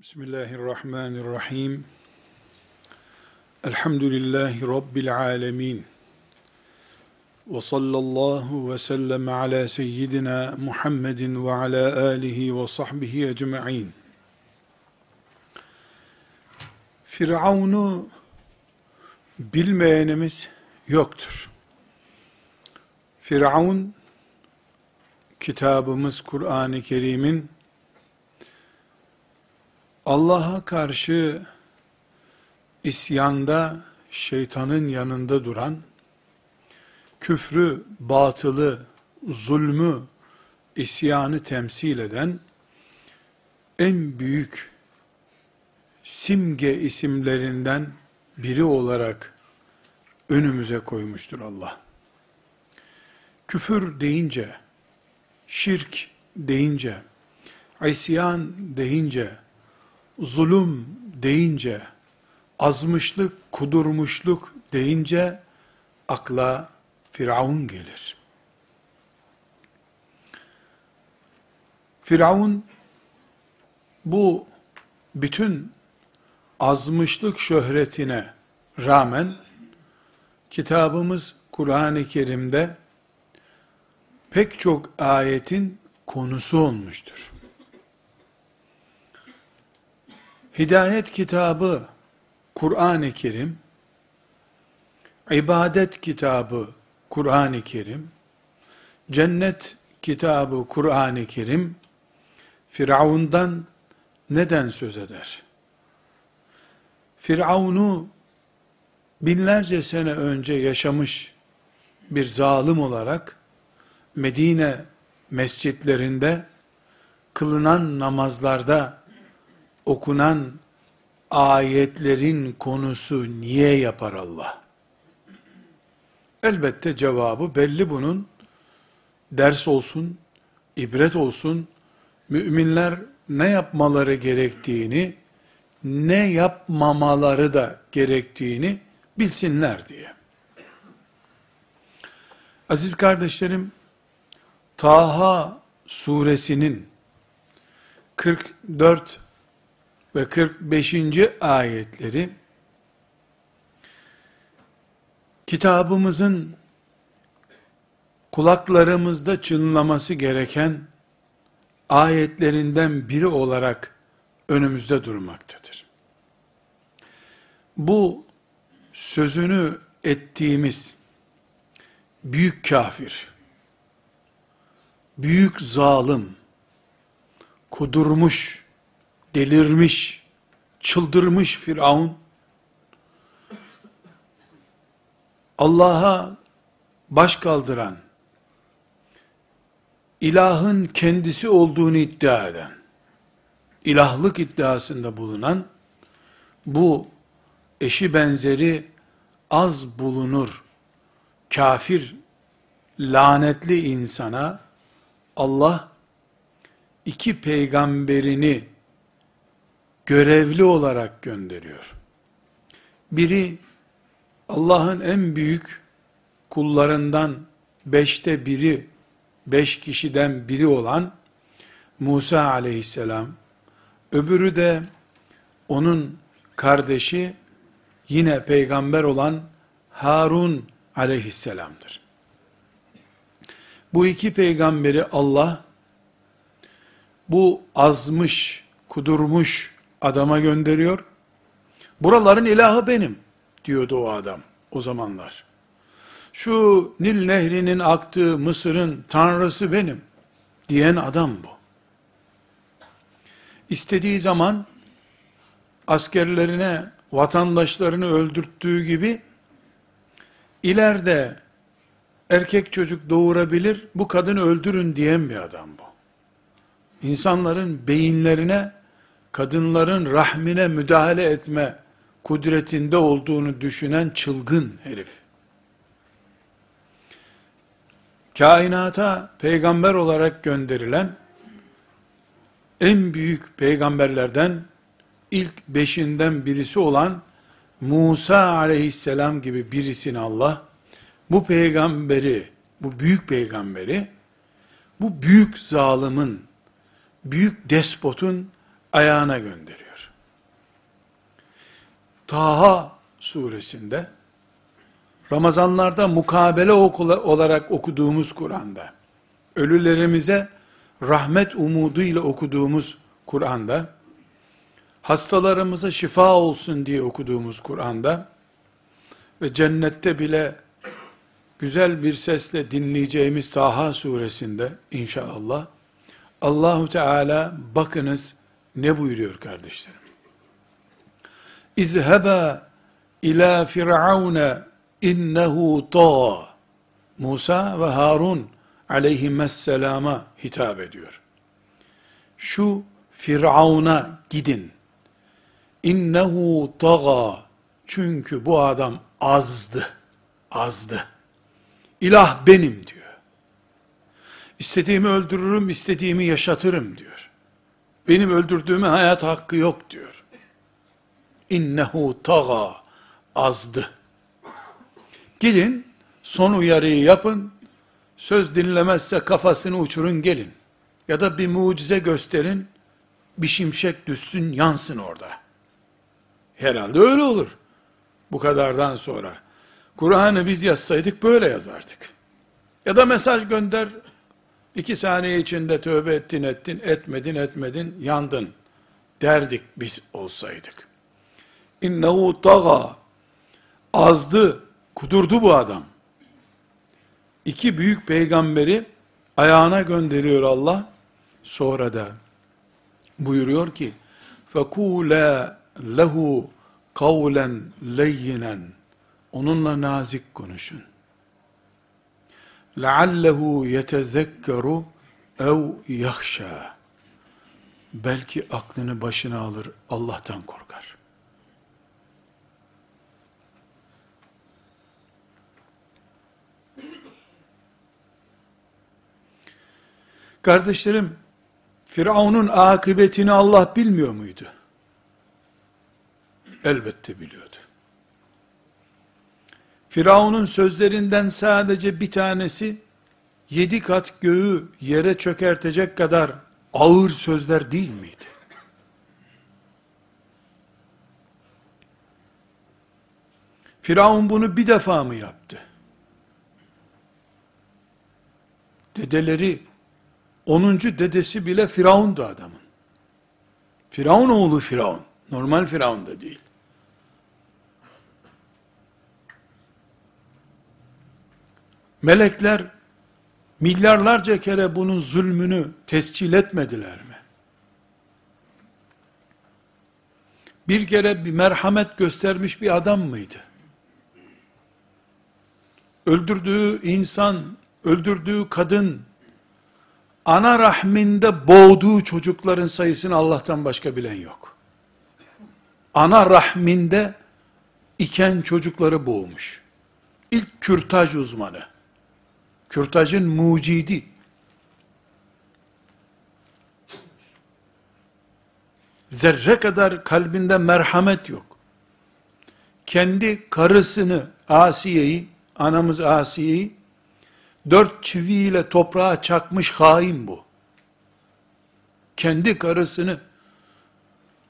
Bismillahirrahmanirrahim. Elhamdülillahi Rabbil alemin. Ve sallallahu ve sellem ala seyyidina Muhammedin ve ala alihi ve sahbihi ecma'in. Firavun'u bilmeyenimiz yoktur. Firavun, kitabımız Kur'an-ı Kerim'in Allah'a karşı isyanda şeytanın yanında duran, küfrü, batılı, zulmü, isyanı temsil eden en büyük simge isimlerinden biri olarak önümüze koymuştur Allah. Küfür deyince, şirk deyince, isyan deyince, zulüm deyince, azmışlık, kudurmuşluk deyince akla Firavun gelir. Firavun bu bütün azmışlık şöhretine rağmen kitabımız Kur'an-ı Kerim'de pek çok ayetin konusu olmuştur. Hidayet kitabı Kur'an-ı Kerim, ibadet kitabı Kur'an-ı Kerim, cennet kitabı Kur'an-ı Kerim, Firavundan neden söz eder? Firavun'u binlerce sene önce yaşamış bir zalim olarak Medine mescitlerinde kılınan namazlarda okunan ayetlerin konusu niye yapar Allah? Elbette cevabı belli bunun. Ders olsun, ibret olsun, müminler ne yapmaları gerektiğini, ne yapmamaları da gerektiğini bilsinler diye. Aziz kardeşlerim, Taha suresinin 44 ve 45. ayetleri kitabımızın kulaklarımızda çınlaması gereken ayetlerinden biri olarak önümüzde durmaktadır. Bu sözünü ettiğimiz büyük kafir, büyük zalim, kudurmuş, delirmiş, çıldırmış Firavun, Allah'a baş kaldıran, ilahın kendisi olduğunu iddia eden, ilahlık iddiasında bulunan, bu eşi benzeri az bulunur, kafir, lanetli insana, Allah, iki peygamberini görevli olarak gönderiyor. Biri Allah'ın en büyük kullarından beşte biri, beş kişiden biri olan Musa aleyhisselam, öbürü de onun kardeşi yine peygamber olan Harun aleyhisselamdır. Bu iki peygamberi Allah bu azmış, kudurmuş adama gönderiyor. Buraların ilahı benim diyordu o adam o zamanlar. Şu Nil nehrinin aktığı Mısır'ın tanrısı benim diyen adam bu. İstediği zaman askerlerine vatandaşlarını öldürttüğü gibi ileride erkek çocuk doğurabilir, bu kadını öldürün diyen bir adam bu. İnsanların beyinlerine kadınların rahmine müdahale etme kudretinde olduğunu düşünen çılgın herif. Kainata peygamber olarak gönderilen en büyük peygamberlerden ilk beşinden birisi olan Musa aleyhisselam gibi birisini Allah bu peygamberi, bu büyük peygamberi bu büyük zalimin, büyük despotun ayağına gönderiyor. Taha suresinde Ramazanlarda mukabele olarak okuduğumuz Kur'an'da, ölülerimize rahmet umuduyla okuduğumuz Kur'an'da, hastalarımıza şifa olsun diye okuduğumuz Kur'an'da ve cennette bile güzel bir sesle dinleyeceğimiz Taha suresinde inşallah Allahu Teala bakınız ne buyuruyor kardeşlerim. İzheba ila firavune innehu ta Musa ve Harun aleyhisselama hitap ediyor. Şu Firavun'a gidin. İnnehu taga. Çünkü bu adam azdı. Azdı. İlah benim diyor. İstediğimi öldürürüm, istediğimi yaşatırım diyor. Benim öldürdüğüme hayat hakkı yok diyor. İnnehu taga. Azdı. Gidin, son uyarıyı yapın, söz dinlemezse kafasını uçurun gelin. Ya da bir mucize gösterin, bir şimşek düşsün yansın orada. Herhalde öyle olur. Bu kadardan sonra. Kur'an'ı biz yazsaydık böyle yazardık. Ya da mesaj gönder, iki saniye içinde tövbe ettin ettin, etmedin etmedin, yandın derdik biz olsaydık. İnnehu taga, azdı, kudurdu bu adam. İki büyük peygamberi ayağına gönderiyor Allah. Sonra da buyuruyor ki فَكُولَا lehu kavlen leyyinen onunla nazik konuşun. لَعَلَّهُ يَتَذَكَّرُ ev yahşa. Belki aklını başına alır, Allah'tan korkar. Kardeşlerim, Firavun'un akıbetini Allah bilmiyor muydu? Elbette biliyordu. Firavun'un sözlerinden sadece bir tanesi, yedi kat göğü yere çökertecek kadar ağır sözler değil miydi? Firavun bunu bir defa mı yaptı? Dedeleri 10. dedesi bile Firavundu adamın. Firavun oğlu Firavun. Normal Firavun da değil. Melekler milyarlarca kere bunun zulmünü tescil etmediler mi? Bir kere bir merhamet göstermiş bir adam mıydı? Öldürdüğü insan, öldürdüğü kadın, ana rahminde boğduğu çocukların sayısını Allah'tan başka bilen yok. Ana rahminde iken çocukları boğmuş. İlk kürtaj uzmanı. Kürtajın mucidi. Zerre kadar kalbinde merhamet yok. Kendi karısını, Asiye'yi, anamız Asiye'yi, dört çiviyle toprağa çakmış hain bu. Kendi karısını,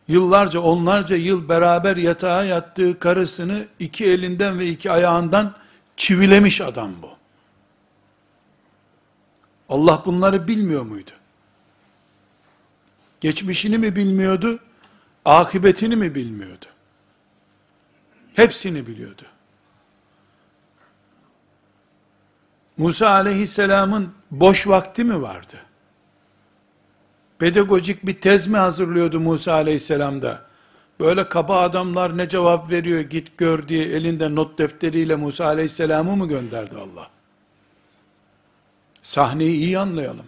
yıllarca, onlarca yıl beraber yatağa yattığı karısını iki elinden ve iki ayağından çivilemiş adam bu. Allah bunları bilmiyor muydu? Geçmişini mi bilmiyordu? Akıbetini mi bilmiyordu? Hepsini biliyordu. Musa aleyhisselamın boş vakti mi vardı? Pedagojik bir tez mi hazırlıyordu Musa aleyhisselamda? Böyle kaba adamlar ne cevap veriyor git gör diye elinde not defteriyle Musa aleyhisselamı mı gönderdi Allah? Sahneyi iyi anlayalım.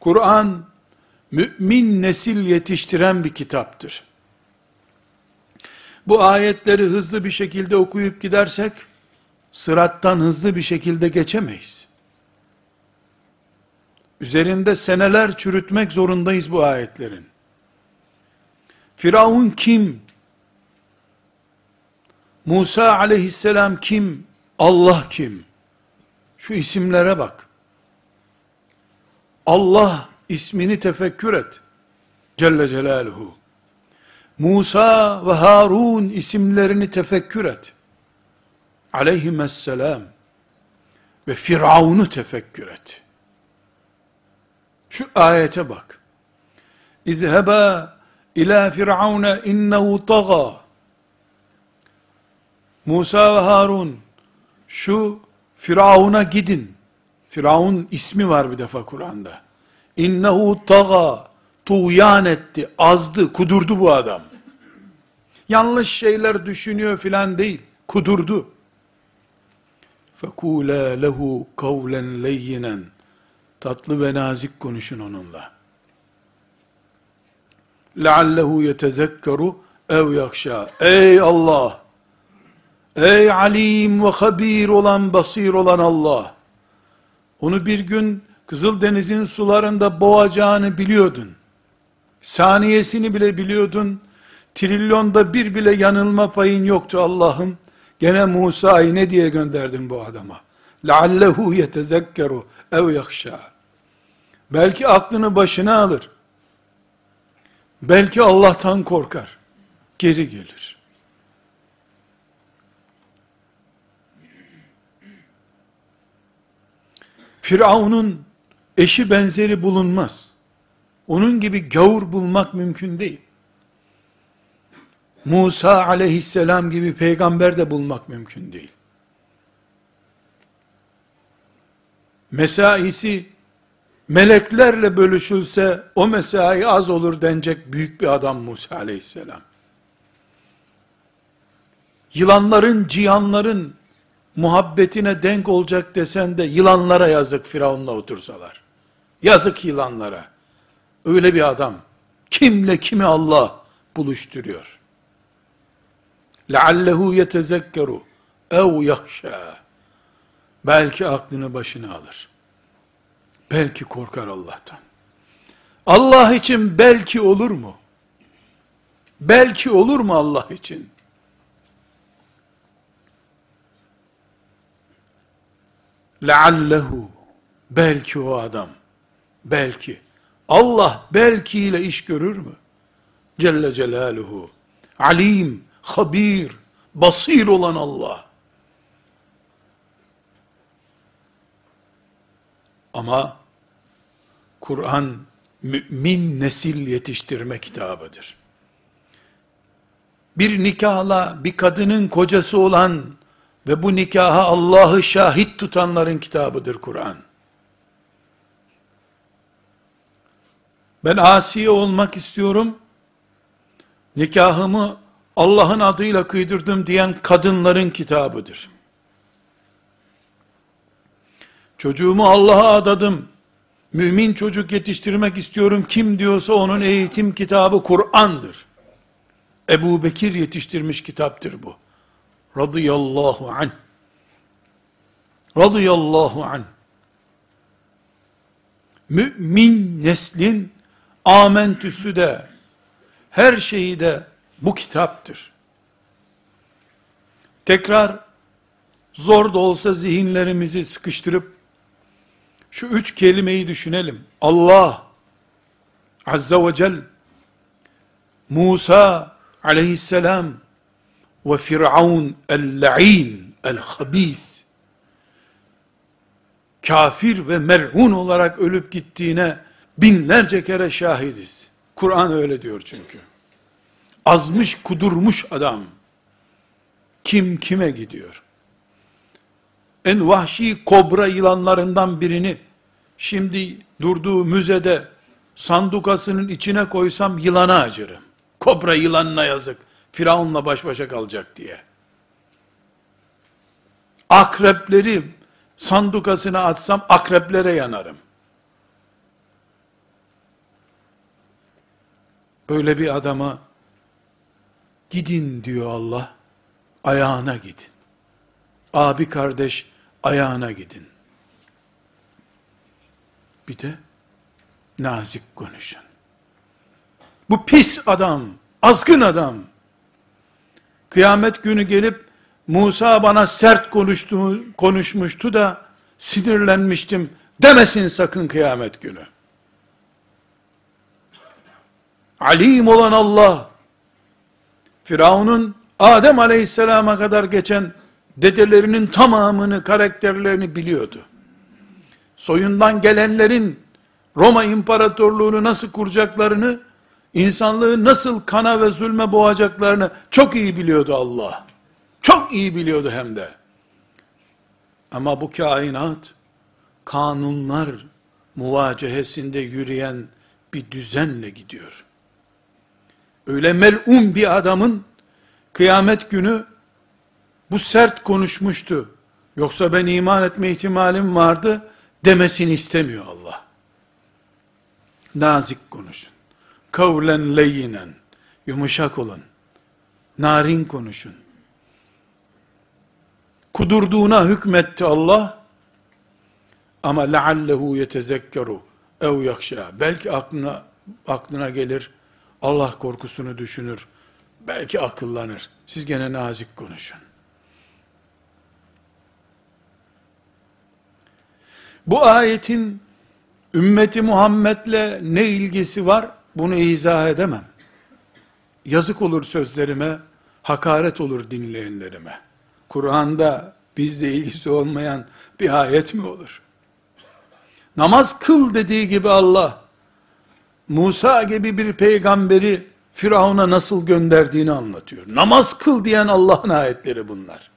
Kur'an, mümin nesil yetiştiren bir kitaptır. Bu ayetleri hızlı bir şekilde okuyup gidersek, sırattan hızlı bir şekilde geçemeyiz. Üzerinde seneler çürütmek zorundayız bu ayetlerin. Firavun kim? Musa aleyhisselam kim? Allah kim? Şu isimlere bak. Allah ismini tefekkür et. Celle Celaluhu. Musa ve Harun isimlerini tefekkür et. Aleyhisselam. Ve Firavun'u tefekkür et. Şu ayete bak. İzheba ila firavune innehu taga. Musa ve Harun şu Firavun'a gidin. Firavun ismi var bir defa Kur'an'da. İnnehu taga, tuğyan etti, azdı, kudurdu bu adam. Yanlış şeyler düşünüyor filan değil, kudurdu. Fekula lehu kavlen leyyinen. Tatlı ve nazik konuşun onunla. Leallehu yetezekkeru ev yakşa. Ey Allah! Ey alim ve habir olan, basir olan Allah! Onu bir gün Kızıldeniz'in sularında boğacağını biliyordun. Saniyesini bile biliyordun. Trilyonda bir bile yanılma payın yoktu Allah'ım. Gene Musa'yı ne diye gönderdin bu adama? لَعَلَّهُ يَتَذَكَّرُ ev yakşa. Belki aklını başına alır. Belki Allah'tan korkar. Geri gelir. Firavun'un eşi benzeri bulunmaz. Onun gibi gavur bulmak mümkün değil. Musa aleyhisselam gibi peygamber de bulmak mümkün değil. Mesaisi meleklerle bölüşülse o mesai az olur denecek büyük bir adam Musa aleyhisselam. Yılanların, cihanların muhabbetine denk olacak desen de yılanlara yazık Firavun'la otursalar. Yazık yılanlara. Öyle bir adam. Kimle kimi Allah buluşturuyor. لَعَلَّهُ يَتَذَكَّرُ ev yahşâ. Belki aklını başına alır. Belki korkar Allah'tan. Allah için belki olur mu? Belki olur mu Allah için? Leallehu belki o adam belki Allah belki ile iş görür mü? Celle Celaluhu alim, habir, basir olan Allah. Ama Kur'an mümin nesil yetiştirme kitabıdır. Bir nikahla bir kadının kocası olan ve bu nikaha Allah'ı şahit tutanların kitabıdır Kur'an. Ben asiye olmak istiyorum. Nikahımı Allah'ın adıyla kıydırdım diyen kadınların kitabıdır. Çocuğumu Allah'a adadım. Mümin çocuk yetiştirmek istiyorum. Kim diyorsa onun eğitim kitabı Kur'an'dır. Ebu Bekir yetiştirmiş kitaptır bu radıyallahu anh. Radıyallahu anh. Mümin neslin amentüsü de her şeyi de bu kitaptır. Tekrar zor da olsa zihinlerimizi sıkıştırıp şu üç kelimeyi düşünelim. Allah Azza ve Celle Musa aleyhisselam ve Firavun el-la'in el-habis kafir ve merhun olarak ölüp gittiğine binlerce kere şahidiz. Kur'an öyle diyor çünkü. Azmış kudurmuş adam. Kim kime gidiyor? En vahşi kobra yılanlarından birini şimdi durduğu müzede sandukasının içine koysam yılana acırım. Kobra yılanına yazık. Firavun'la baş başa kalacak diye. Akrepleri sandukasına atsam akreplere yanarım. Böyle bir adama gidin diyor Allah. Ayağına gidin. Abi kardeş ayağına gidin. Bir de nazik konuşun. Bu pis adam, azgın adam, Kıyamet günü gelip Musa bana sert konuştu, konuşmuştu da sinirlenmiştim demesin sakın kıyamet günü. alim olan Allah, Firavun'un Adem aleyhisselama kadar geçen dedelerinin tamamını, karakterlerini biliyordu. Soyundan gelenlerin Roma İmparatorluğunu nasıl kuracaklarını, insanlığı nasıl kana ve zulme boğacaklarını çok iyi biliyordu Allah. Çok iyi biliyordu hem de. Ama bu kainat, kanunlar muvacehesinde yürüyen bir düzenle gidiyor. Öyle melun bir adamın kıyamet günü bu sert konuşmuştu. Yoksa ben iman etme ihtimalim vardı demesini istemiyor Allah. Nazik konuşun. Kavlen leyyinen. Yumuşak olun. Narin konuşun. Kudurduğuna hükmetti Allah. Ama leallehu yetezekkeru ev yakşa. Belki aklına aklına gelir. Allah korkusunu düşünür. Belki akıllanır. Siz gene nazik konuşun. Bu ayetin ümmeti Muhammed'le ne ilgisi var? Bunu izah edemem. Yazık olur sözlerime, hakaret olur dinleyenlerime. Kur'an'da bizle ilgisi olmayan bir ayet mi olur? Namaz kıl dediği gibi Allah, Musa gibi bir peygamberi Firavun'a nasıl gönderdiğini anlatıyor. Namaz kıl diyen Allah'ın ayetleri bunlar.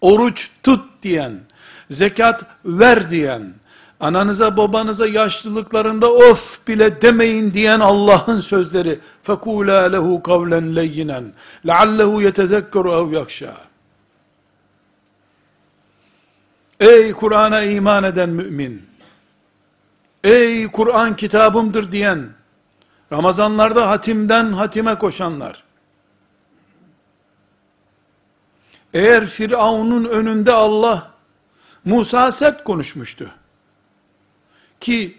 Oruç tut diyen, zekat ver diyen, ananıza babanıza yaşlılıklarında of bile demeyin diyen Allah'ın sözleri. فَكُولَا لَهُ قَوْلًا لَيِّنًا لَعَلَّهُ يَتَذَكَّرُ اَوْ يَخْشَى Ey Kur'an'a iman eden mümin! Ey Kur'an kitabımdır diyen, Ramazanlarda hatimden hatime koşanlar, eğer Firavun'un önünde Allah, Musa sert konuşmuştu. Ki,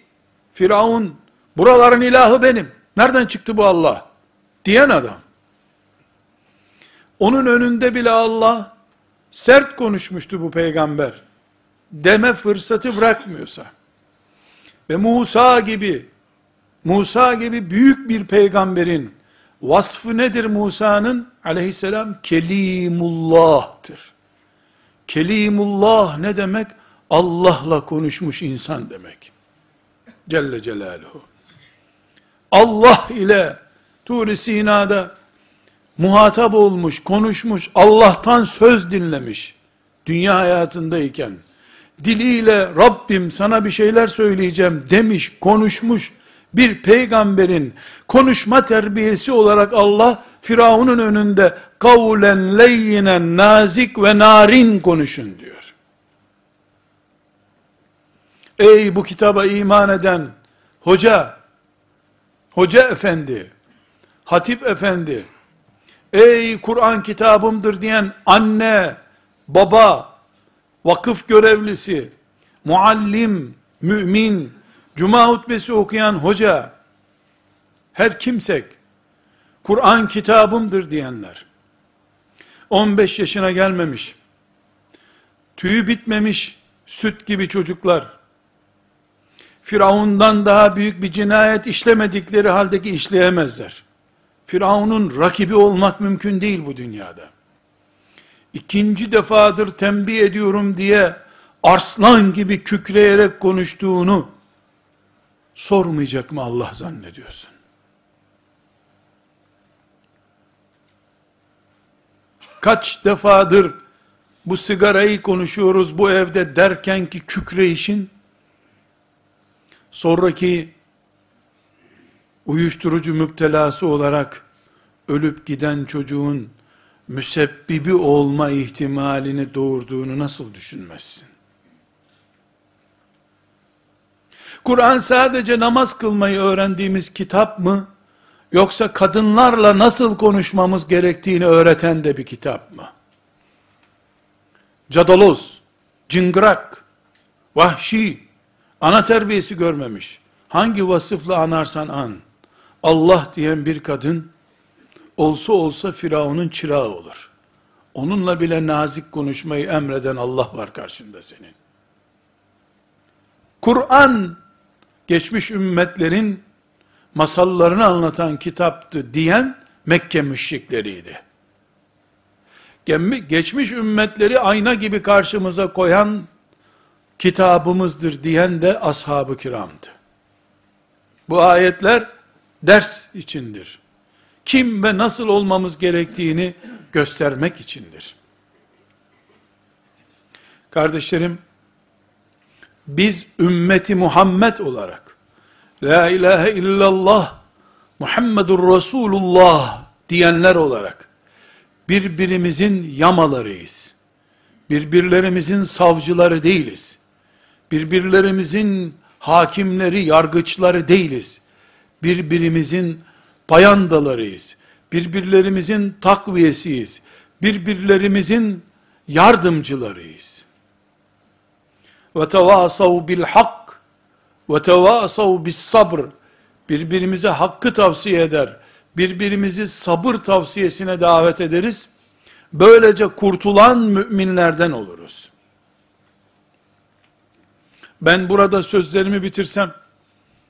Firavun, buraların ilahı benim, nereden çıktı bu Allah? Diyen adam. Onun önünde bile Allah, sert konuşmuştu bu peygamber. Deme fırsatı bırakmıyorsa, ve Musa gibi, Musa gibi büyük bir peygamberin vasfı nedir Musa'nın? Aleyhisselam Kelimullah'tır. Kelimullah ne demek? Allah'la konuşmuş insan demek. Celle Celaluhu. Allah ile Tur-i Sina'da muhatap olmuş, konuşmuş, Allah'tan söz dinlemiş, dünya hayatındayken, diliyle Rabbim sana bir şeyler söyleyeceğim demiş, konuşmuş bir peygamberin konuşma terbiyesi olarak Allah Firavun'un önünde kavlen leyyinen nazik ve narin konuşun diyor. Ey bu kitaba iman eden hoca, hoca efendi, hatip efendi, ey Kur'an kitabımdır diyen anne, baba, vakıf görevlisi, muallim, mümin, cuma hutbesi okuyan hoca, her kimsek, Kur'an kitabımdır diyenler, 15 yaşına gelmemiş, tüyü bitmemiş, süt gibi çocuklar, Firavundan daha büyük bir cinayet işlemedikleri haldeki işleyemezler. Firavun'un rakibi olmak mümkün değil bu dünyada ikinci defadır tembih ediyorum diye arslan gibi kükreyerek konuştuğunu sormayacak mı Allah zannediyorsun? Kaç defadır bu sigarayı konuşuyoruz bu evde derken ki kükreyişin sonraki uyuşturucu müptelası olarak ölüp giden çocuğun müsebbibi olma ihtimalini doğurduğunu nasıl düşünmezsin? Kur'an sadece namaz kılmayı öğrendiğimiz kitap mı? Yoksa kadınlarla nasıl konuşmamız gerektiğini öğreten de bir kitap mı? Cadaloz, cıngırak, vahşi, ana terbiyesi görmemiş. Hangi vasıfla anarsan an, Allah diyen bir kadın, olsa olsa Firavun'un çırağı olur. Onunla bile nazik konuşmayı emreden Allah var karşında senin. Kur'an, geçmiş ümmetlerin masallarını anlatan kitaptı diyen Mekke müşrikleriydi. Geçmiş ümmetleri ayna gibi karşımıza koyan kitabımızdır diyen de ashab-ı kiramdı. Bu ayetler ders içindir. Kim ve nasıl olmamız gerektiğini göstermek içindir. Kardeşlerim, biz ümmeti Muhammed olarak, La ilahe illallah, Muhammedur Resulullah diyenler olarak, birbirimizin yamalarıyız. Birbirlerimizin savcıları değiliz. Birbirlerimizin hakimleri, yargıçları değiliz. Birbirimizin payandalarıyız. Birbirlerimizin takviyesiyiz. Birbirlerimizin yardımcılarıyız. Ve tevasav bil hak ve tevasav bis sabr. Birbirimize hakkı tavsiye eder. Birbirimizi sabır tavsiyesine davet ederiz. Böylece kurtulan müminlerden oluruz. Ben burada sözlerimi bitirsem,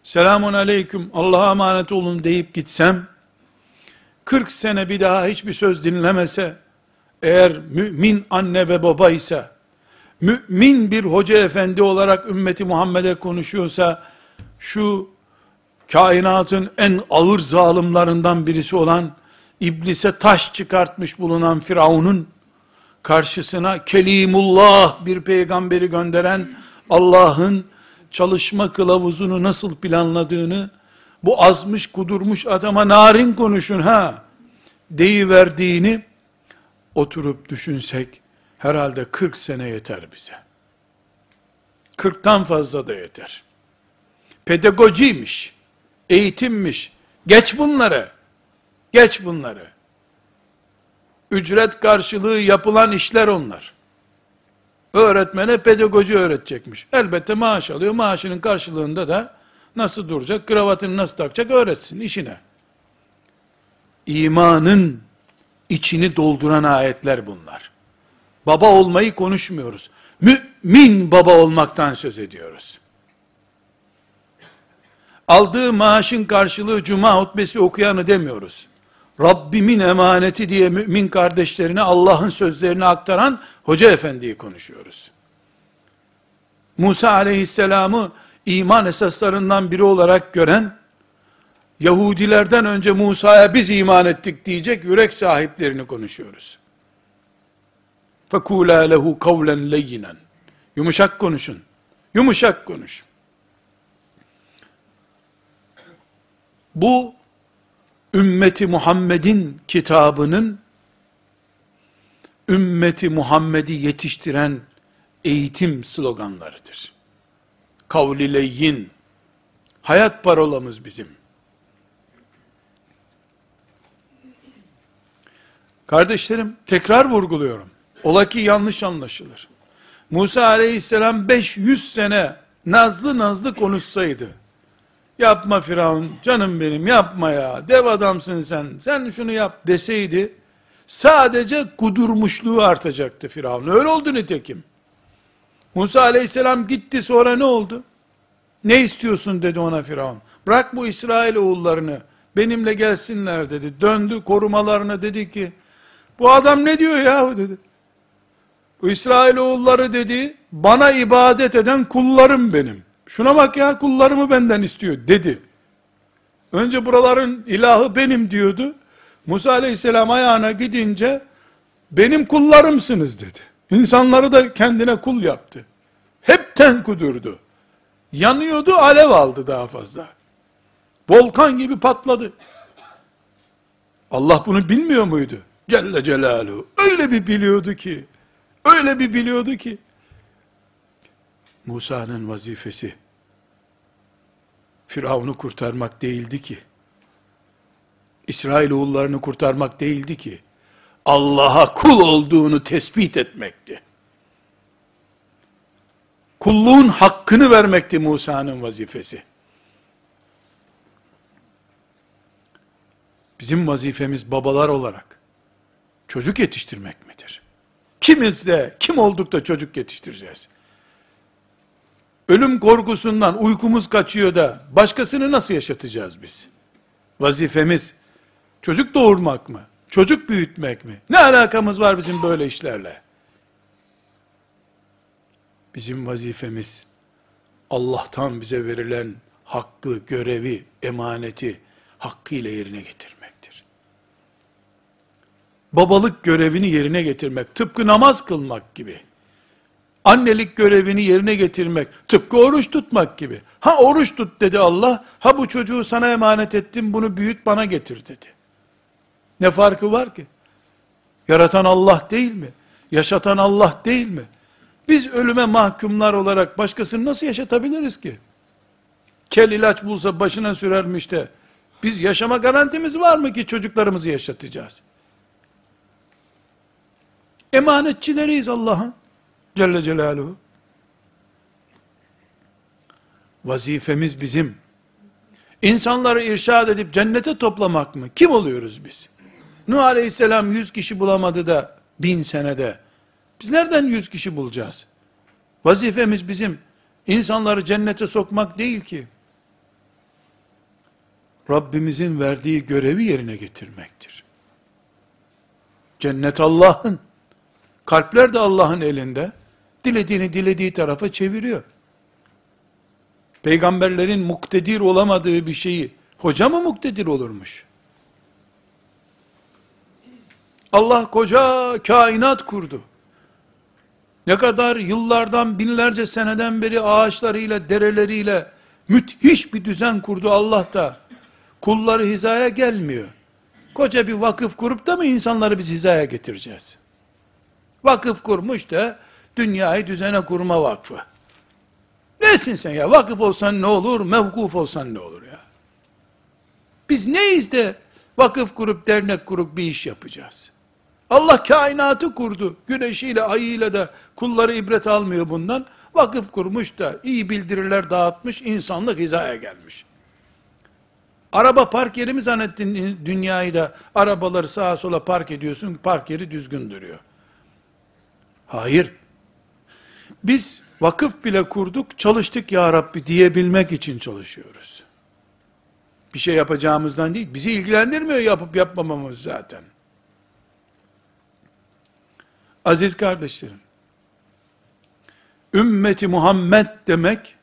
selamun aleyküm, Allah'a emanet olun deyip gitsem, 40 sene bir daha hiçbir söz dinlemese, eğer mümin anne ve baba ise, mümin bir hoca efendi olarak ümmeti Muhammed'e konuşuyorsa, şu kainatın en ağır zalimlerinden birisi olan, iblise taş çıkartmış bulunan Firavun'un, karşısına Kelimullah bir peygamberi gönderen Allah'ın çalışma kılavuzunu nasıl planladığını, bu azmış kudurmuş adama narin konuşun ha, deyiverdiğini, oturup düşünsek, herhalde 40 sene yeter bize. 40'tan fazla da yeter. Pedagojiymiş, eğitimmiş, geç bunları, geç bunları. Ücret karşılığı yapılan işler onlar. Öğretmene pedagoji öğretecekmiş. Elbette maaş alıyor, maaşının karşılığında da nasıl duracak, kravatını nasıl takacak öğretsin işine. İmanın içini dolduran ayetler bunlar. Baba olmayı konuşmuyoruz. Mümin baba olmaktan söz ediyoruz. Aldığı maaşın karşılığı cuma hutbesi okuyanı demiyoruz. Rabbimin emaneti diye mümin kardeşlerine Allah'ın sözlerini aktaran hoca efendiyi konuşuyoruz. Musa aleyhisselamı iman esaslarından biri olarak gören, Yahudilerden önce Musa'ya biz iman ettik diyecek yürek sahiplerini konuşuyoruz. فَكُولَا لَهُ قَوْلًا لَيِّنًا Yumuşak konuşun. Yumuşak konuş. Bu ümmeti Muhammed'in kitabının ümmeti Muhammed'i yetiştiren eğitim sloganlarıdır. Kavlileyyin hayat parolamız bizim. Kardeşlerim tekrar vurguluyorum. Ola ki yanlış anlaşılır. Musa aleyhisselam 500 sene nazlı nazlı konuşsaydı, yapma Firavun, canım benim yapma ya, dev adamsın sen, sen şunu yap deseydi, sadece kudurmuşluğu artacaktı Firavun. Öyle oldu nitekim. Musa aleyhisselam gitti sonra ne oldu? Ne istiyorsun dedi ona Firavun. Bırak bu İsrail oğullarını, benimle gelsinler dedi. Döndü korumalarına dedi ki, bu adam ne diyor ya dedi. Bu İsrail oğulları dedi, bana ibadet eden kullarım benim. Şuna bak ya kullarımı benden istiyor dedi. Önce buraların ilahı benim diyordu. Musa aleyhisselam ayağına gidince benim kullarımsınız dedi. İnsanları da kendine kul yaptı. Hepten kudurdu. Yanıyordu alev aldı daha fazla. Volkan gibi patladı. Allah bunu bilmiyor muydu? Celle Celaluhu. Öyle bir biliyordu ki. Öyle bir biliyordu ki. Musa'nın vazifesi Firavun'u kurtarmak değildi ki. İsrail oğullarını kurtarmak değildi ki. Allah'a kul olduğunu tespit etmekti. Kulluğun hakkını vermekti Musa'nın vazifesi. Bizim vazifemiz babalar olarak çocuk yetiştirmek midir? Kimiz de, kim olduk da çocuk yetiştireceğiz? Ölüm korkusundan uykumuz kaçıyor da başkasını nasıl yaşatacağız biz? Vazifemiz çocuk doğurmak mı? Çocuk büyütmek mi? Ne alakamız var bizim böyle işlerle? Bizim vazifemiz Allah'tan bize verilen hakkı, görevi, emaneti hakkıyla yerine getirmektir. Babalık görevini yerine getirmek, tıpkı namaz kılmak gibi. Annelik görevini yerine getirmek, tıpkı oruç tutmak gibi. Ha oruç tut dedi Allah, ha bu çocuğu sana emanet ettim, bunu büyüt bana getir dedi. Ne farkı var ki? Yaratan Allah değil mi? Yaşatan Allah değil mi? Biz ölüme mahkumlar olarak başkasını nasıl yaşatabiliriz ki? Kel ilaç bulsa başına sürermiş de, biz yaşama garantimiz var mı ki çocuklarımızı yaşatacağız? Emanetçileriyiz Allah'ın. Celle Celaluhu. Vazifemiz bizim. İnsanları irşad edip cennete toplamak mı? Kim oluyoruz biz? Nuh Aleyhisselam yüz kişi bulamadı da bin senede. Biz nereden yüz kişi bulacağız? Vazifemiz bizim insanları cennete sokmak değil ki. Rabbimizin verdiği görevi yerine getirmektir. Cennet Allah'ın. Kalpler de Allah'ın elinde. Dilediğini dilediği tarafa çeviriyor. Peygamberlerin muktedir olamadığı bir şeyi hoca mı muktedir olurmuş? Allah koca kainat kurdu. Ne kadar yıllardan binlerce seneden beri ağaçlarıyla, dereleriyle müthiş bir düzen kurdu Allah da. Kulları hizaya gelmiyor. Koca bir vakıf kurup da mı insanları biz hizaya getireceğiz? Vakıf kurmuş da dünyayı düzene kurma vakfı. Nesin sen ya? Vakıf olsan ne olur, mevkuf olsan ne olur ya? Biz neyiz de vakıf kurup, dernek kurup bir iş yapacağız? Allah kainatı kurdu. Güneşiyle, ayıyla da kulları ibret almıyor bundan. Vakıf kurmuş da iyi bildiriler dağıtmış, insanlık hizaya gelmiş. Araba park yeri mi zannettin dünyayı da arabaları sağa sola park ediyorsun, park yeri düzgün duruyor. Hayır. Biz vakıf bile kurduk, çalıştık ya Rabbi diyebilmek için çalışıyoruz. Bir şey yapacağımızdan değil, bizi ilgilendirmiyor yapıp yapmamamız zaten. Aziz kardeşlerim, ümmeti Muhammed demek,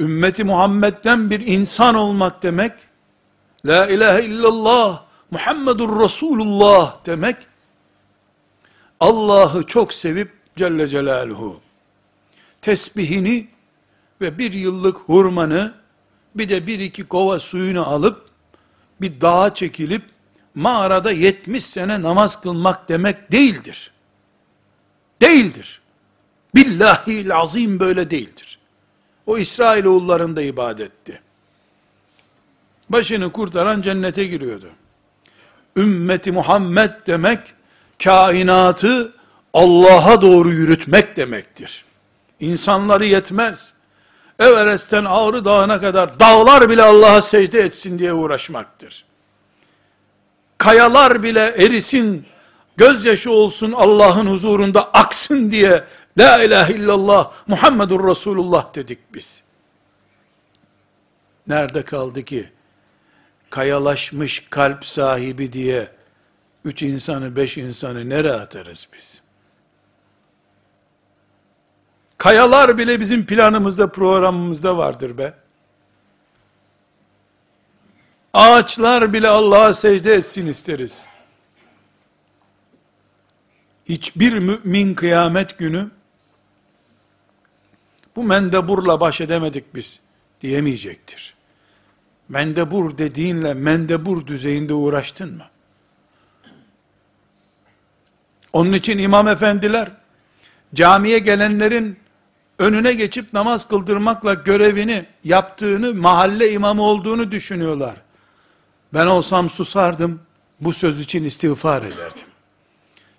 ümmeti Muhammed'den bir insan olmak demek, la ilahe illallah, Muhammedur Resulullah demek, Allah'ı çok sevip Celle Celaluhu, tesbihini ve bir yıllık hurmanı, bir de bir iki kova suyunu alıp, bir dağa çekilip, mağarada 70 sene namaz kılmak demek değildir. Değildir. Billahi azim böyle değildir. O İsrailoğullarında ibadetti. Başını kurtaran cennete giriyordu. Ümmeti Muhammed demek, kainatı Allah'a doğru yürütmek demektir. İnsanları yetmez. Everest'ten Ağrı Dağı'na kadar dağlar bile Allah'a secde etsin diye uğraşmaktır kayalar bile erisin, gözyaşı olsun Allah'ın huzurunda aksın diye La ilahe illallah Muhammedur Resulullah dedik biz. Nerede kaldı ki? Kayalaşmış kalp sahibi diye üç insanı beş insanı nereye atarız biz? Kayalar bile bizim planımızda programımızda vardır be. Ağaçlar bile Allah'a secde etsin isteriz. Hiçbir mümin kıyamet günü bu mendeburla baş edemedik biz diyemeyecektir. Mendebur dediğinle mendebur düzeyinde uğraştın mı? Onun için imam efendiler camiye gelenlerin önüne geçip namaz kıldırmakla görevini yaptığını, mahalle imamı olduğunu düşünüyorlar. Ben olsam susardım, bu söz için istiğfar ederdim.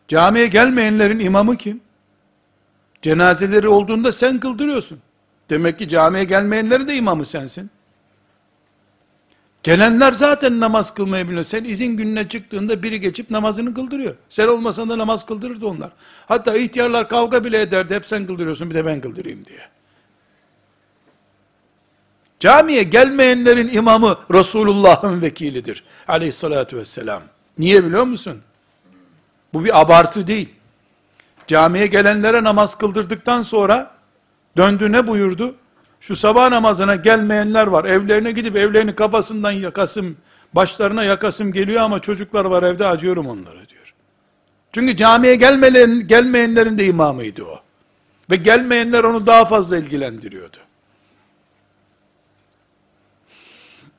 Camiye gelmeyenlerin imamı kim? Cenazeleri olduğunda sen kıldırıyorsun. Demek ki camiye gelmeyenlerin de imamı sensin. Gelenler zaten namaz kılmayı biliyor. Sen izin gününe çıktığında biri geçip namazını kıldırıyor. Sen olmasan da namaz kıldırırdı onlar. Hatta ihtiyarlar kavga bile ederdi. Hep sen kıldırıyorsun bir de ben kıldırayım diye. Camiye gelmeyenlerin imamı Resulullah'ın vekilidir. Aleyhissalatü vesselam. Niye biliyor musun? Bu bir abartı değil. Camiye gelenlere namaz kıldırdıktan sonra döndü ne buyurdu? Şu sabah namazına gelmeyenler var. Evlerine gidip evlerini kafasından yakasım, başlarına yakasım geliyor ama çocuklar var evde acıyorum onlara diyor. Çünkü camiye gelmeyen, gelmeyenlerin de imamıydı o. Ve gelmeyenler onu daha fazla ilgilendiriyordu.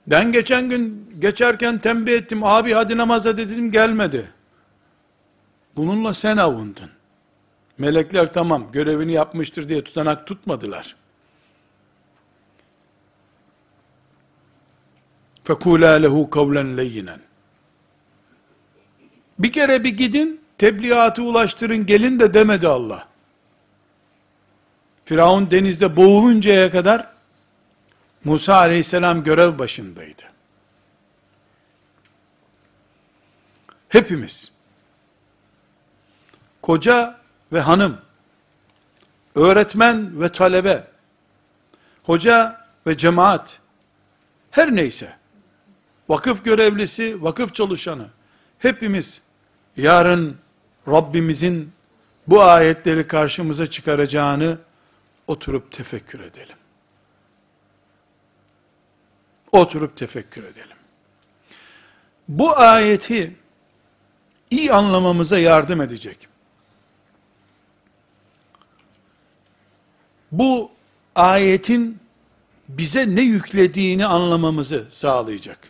Ben geçen gün geçerken tembih ettim. Abi hadi namaza dedim gelmedi. Bununla sen avundun. Melekler tamam görevini yapmıştır diye tutanak tutmadılar. فَكُولَا لَهُ قَوْلًا لَيِّنًا Bir kere bir gidin, tebliğatı ulaştırın, gelin de demedi Allah. Firavun denizde boğuluncaya kadar, Musa aleyhisselam görev başındaydı. Hepimiz, koca ve hanım, öğretmen ve talebe, hoca ve cemaat, her neyse, vakıf görevlisi, vakıf çalışanı, hepimiz yarın Rabbimizin bu ayetleri karşımıza çıkaracağını oturup tefekkür edelim. Oturup tefekkür edelim. Bu ayeti iyi anlamamıza yardım edecek. Bu ayetin bize ne yüklediğini anlamamızı sağlayacak.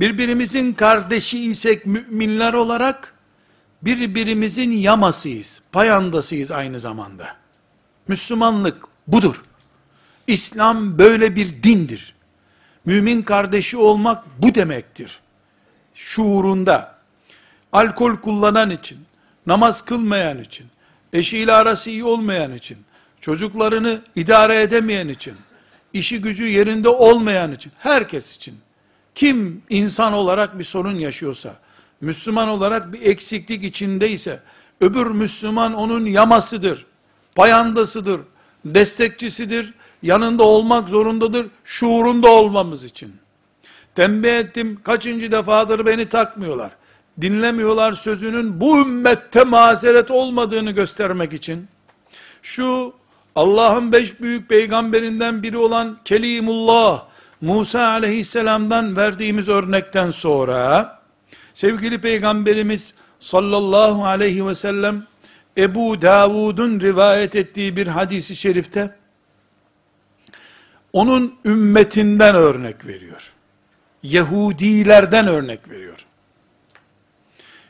Birbirimizin kardeşi isek müminler olarak, birbirimizin yamasıyız, payandasıyız aynı zamanda. Müslümanlık budur. İslam böyle bir dindir. Mümin kardeşi olmak bu demektir. Şuurunda, alkol kullanan için, namaz kılmayan için, eşiyle arası iyi olmayan için, çocuklarını idare edemeyen için, işi gücü yerinde olmayan için, herkes için, kim insan olarak bir sorun yaşıyorsa, Müslüman olarak bir eksiklik içindeyse, öbür Müslüman onun yamasıdır, payandasıdır, destekçisidir, yanında olmak zorundadır, şuurunda olmamız için. Tembih ettim, kaçıncı defadır beni takmıyorlar. Dinlemiyorlar sözünün bu ümmette mazeret olmadığını göstermek için. Şu Allah'ın beş büyük peygamberinden biri olan Kelimullah, Musa aleyhisselamdan verdiğimiz örnekten sonra, sevgili peygamberimiz sallallahu aleyhi ve sellem, Ebu Davud'un rivayet ettiği bir hadisi şerifte, onun ümmetinden örnek veriyor. Yahudilerden örnek veriyor.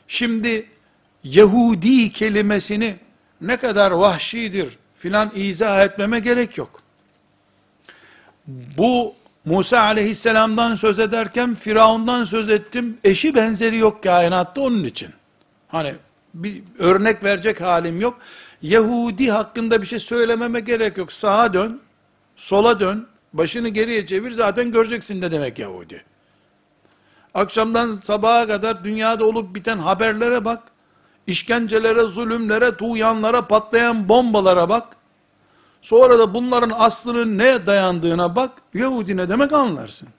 Şimdi, Yahudi kelimesini ne kadar vahşidir filan izah etmeme gerek yok. Bu Musa aleyhisselamdan söz ederken Firavundan söz ettim. Eşi benzeri yok kainatta onun için. Hani bir örnek verecek halim yok. Yahudi hakkında bir şey söylememe gerek yok. Sağa dön, sola dön, başını geriye çevir zaten göreceksin ne demek Yahudi. Akşamdan sabaha kadar dünyada olup biten haberlere bak. İşkencelere, zulümlere, tuğyanlara, patlayan bombalara bak. Sonra da bunların aslının ne dayandığına bak, Yahudi ne demek anlarsın.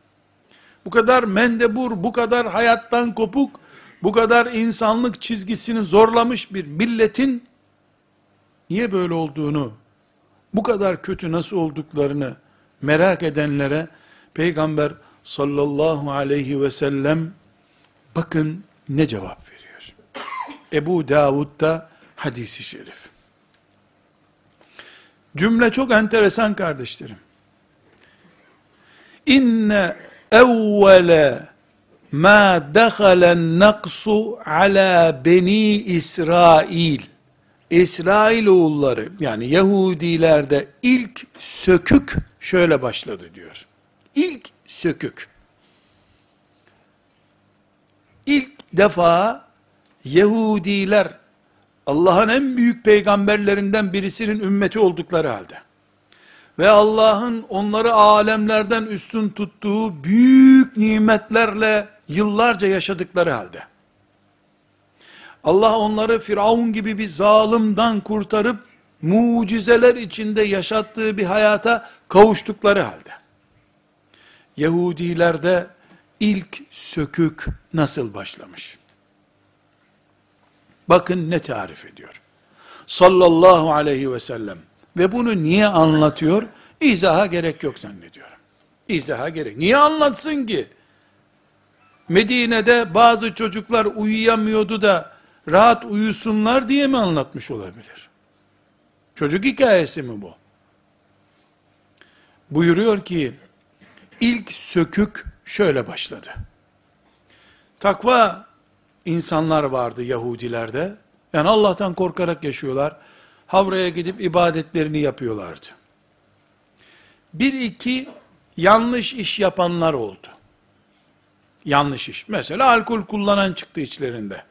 Bu kadar mendebur, bu kadar hayattan kopuk, bu kadar insanlık çizgisini zorlamış bir milletin, niye böyle olduğunu, bu kadar kötü nasıl olduklarını merak edenlere, Peygamber sallallahu aleyhi ve sellem, bakın ne cevap veriyor. Ebu Davud'da hadisi şerif. Cümle çok enteresan kardeşlerim. İnne evvele ma dehalen naksu ala beni İsrail. İsrail oğulları yani Yahudilerde ilk sökük şöyle başladı diyor. İlk sökük. İlk defa Yahudiler Allah'ın en büyük peygamberlerinden birisinin ümmeti oldukları halde ve Allah'ın onları alemlerden üstün tuttuğu büyük nimetlerle yıllarca yaşadıkları halde Allah onları Firavun gibi bir zalimden kurtarıp mucizeler içinde yaşattığı bir hayata kavuştukları halde Yahudilerde ilk sökük nasıl başlamış? Bakın ne tarif ediyor. Sallallahu aleyhi ve sellem. Ve bunu niye anlatıyor? İzaha gerek yok zannediyorum. İzaha gerek. Niye anlatsın ki? Medine'de bazı çocuklar uyuyamıyordu da rahat uyusunlar diye mi anlatmış olabilir? Çocuk hikayesi mi bu? Buyuruyor ki ilk sökük şöyle başladı. Takva insanlar vardı Yahudilerde. Yani Allah'tan korkarak yaşıyorlar. Havraya gidip ibadetlerini yapıyorlardı. Bir iki yanlış iş yapanlar oldu. Yanlış iş. Mesela alkol kullanan çıktı içlerinde.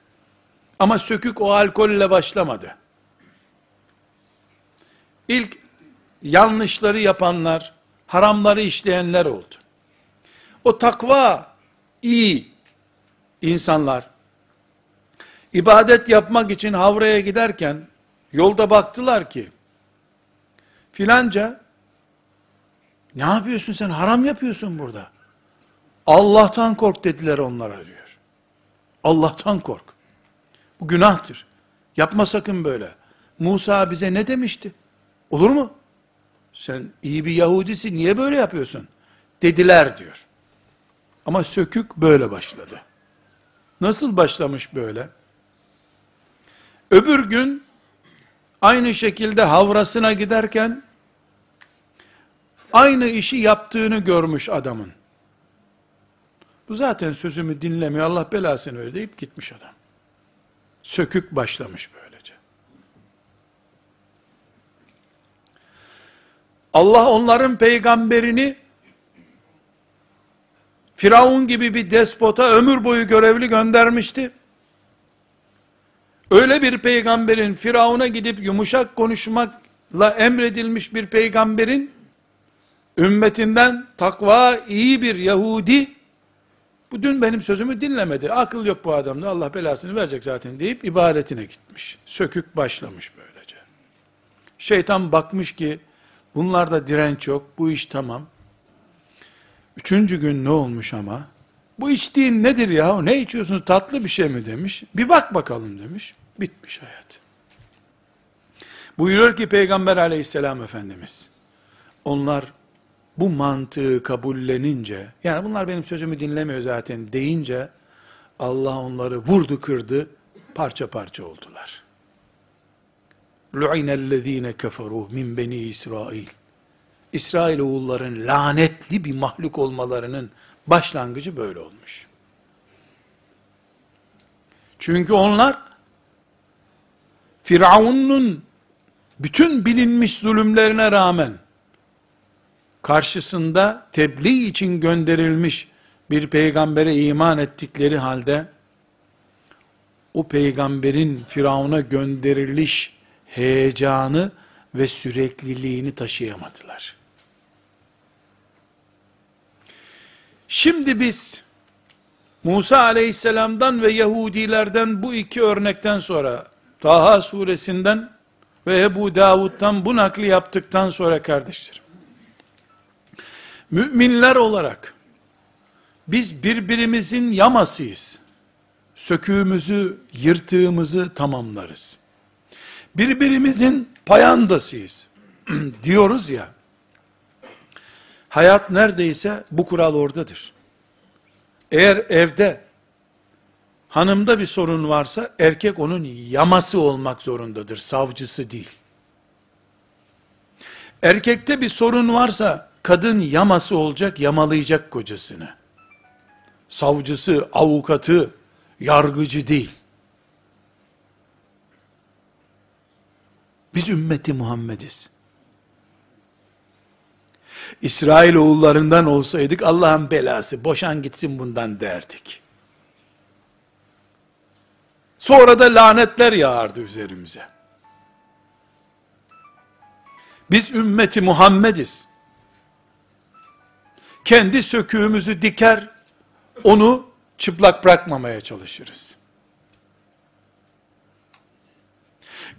Ama sökük o alkolle başlamadı. İlk yanlışları yapanlar, haramları işleyenler oldu. O takva iyi insanlar ibadet yapmak için havraya giderken yolda baktılar ki filanca ne yapıyorsun sen haram yapıyorsun burada. Allah'tan kork dediler onlara diyor. Allah'tan kork. Bu günahtır. Yapma sakın böyle. Musa bize ne demişti? Olur mu? Sen iyi bir Yahudisi niye böyle yapıyorsun? Dediler diyor. Ama sökük böyle başladı. Nasıl başlamış böyle? Öbür gün aynı şekilde havrasına giderken aynı işi yaptığını görmüş adamın. Bu zaten sözümü dinlemiyor Allah belasını öyle deyip gitmiş adam. Sökük başlamış böylece. Allah onların peygamberini Firavun gibi bir despota ömür boyu görevli göndermişti. Öyle bir peygamberin Firavun'a gidip yumuşak konuşmakla emredilmiş bir peygamberin ümmetinden takva iyi bir Yahudi bu dün benim sözümü dinlemedi. Akıl yok bu adamda. Allah belasını verecek zaten deyip ibadetine gitmiş. Sökük başlamış böylece. Şeytan bakmış ki bunlarda direnç yok. Bu iş tamam. Üçüncü gün ne olmuş ama? Bu içtiğin nedir ya? Ne içiyorsun? Tatlı bir şey mi demiş. Bir bak bakalım demiş. Bitmiş hayat. Buyuruyor ki Peygamber aleyhisselam Efendimiz, onlar bu mantığı kabullenince, yani bunlar benim sözümü dinlemiyor zaten deyince, Allah onları vurdu kırdı, parça parça oldular. لُعِنَ الَّذ۪ينَ min beni İsrail. İsrail oğulların lanetli bir mahluk olmalarının başlangıcı böyle olmuş. Çünkü onlar Firavun'un bütün bilinmiş zulümlerine rağmen karşısında tebliğ için gönderilmiş bir peygambere iman ettikleri halde o peygamberin Firavun'a gönderiliş heyecanı ve sürekliliğini taşıyamadılar. Şimdi biz Musa aleyhisselamdan ve Yahudilerden bu iki örnekten sonra Taha suresinden ve Ebu Davud'dan bu nakli yaptıktan sonra kardeşlerim müminler olarak biz birbirimizin yamasıyız. Söküğümüzü, yırtığımızı tamamlarız. Birbirimizin payandasıyız. diyoruz ya. Hayat neredeyse bu kural oradadır. Eğer evde hanımda bir sorun varsa erkek onun yaması olmak zorundadır, savcısı değil. Erkekte bir sorun varsa kadın yaması olacak, yamalayacak kocasını. Savcısı, avukatı, yargıcı değil. Biz ümmeti Muhammediz. İsrail oğullarından olsaydık Allah'ın belası boşan gitsin bundan derdik. Sonra da lanetler yağardı üzerimize. Biz ümmeti Muhammediz. Kendi söküğümüzü diker, onu çıplak bırakmamaya çalışırız.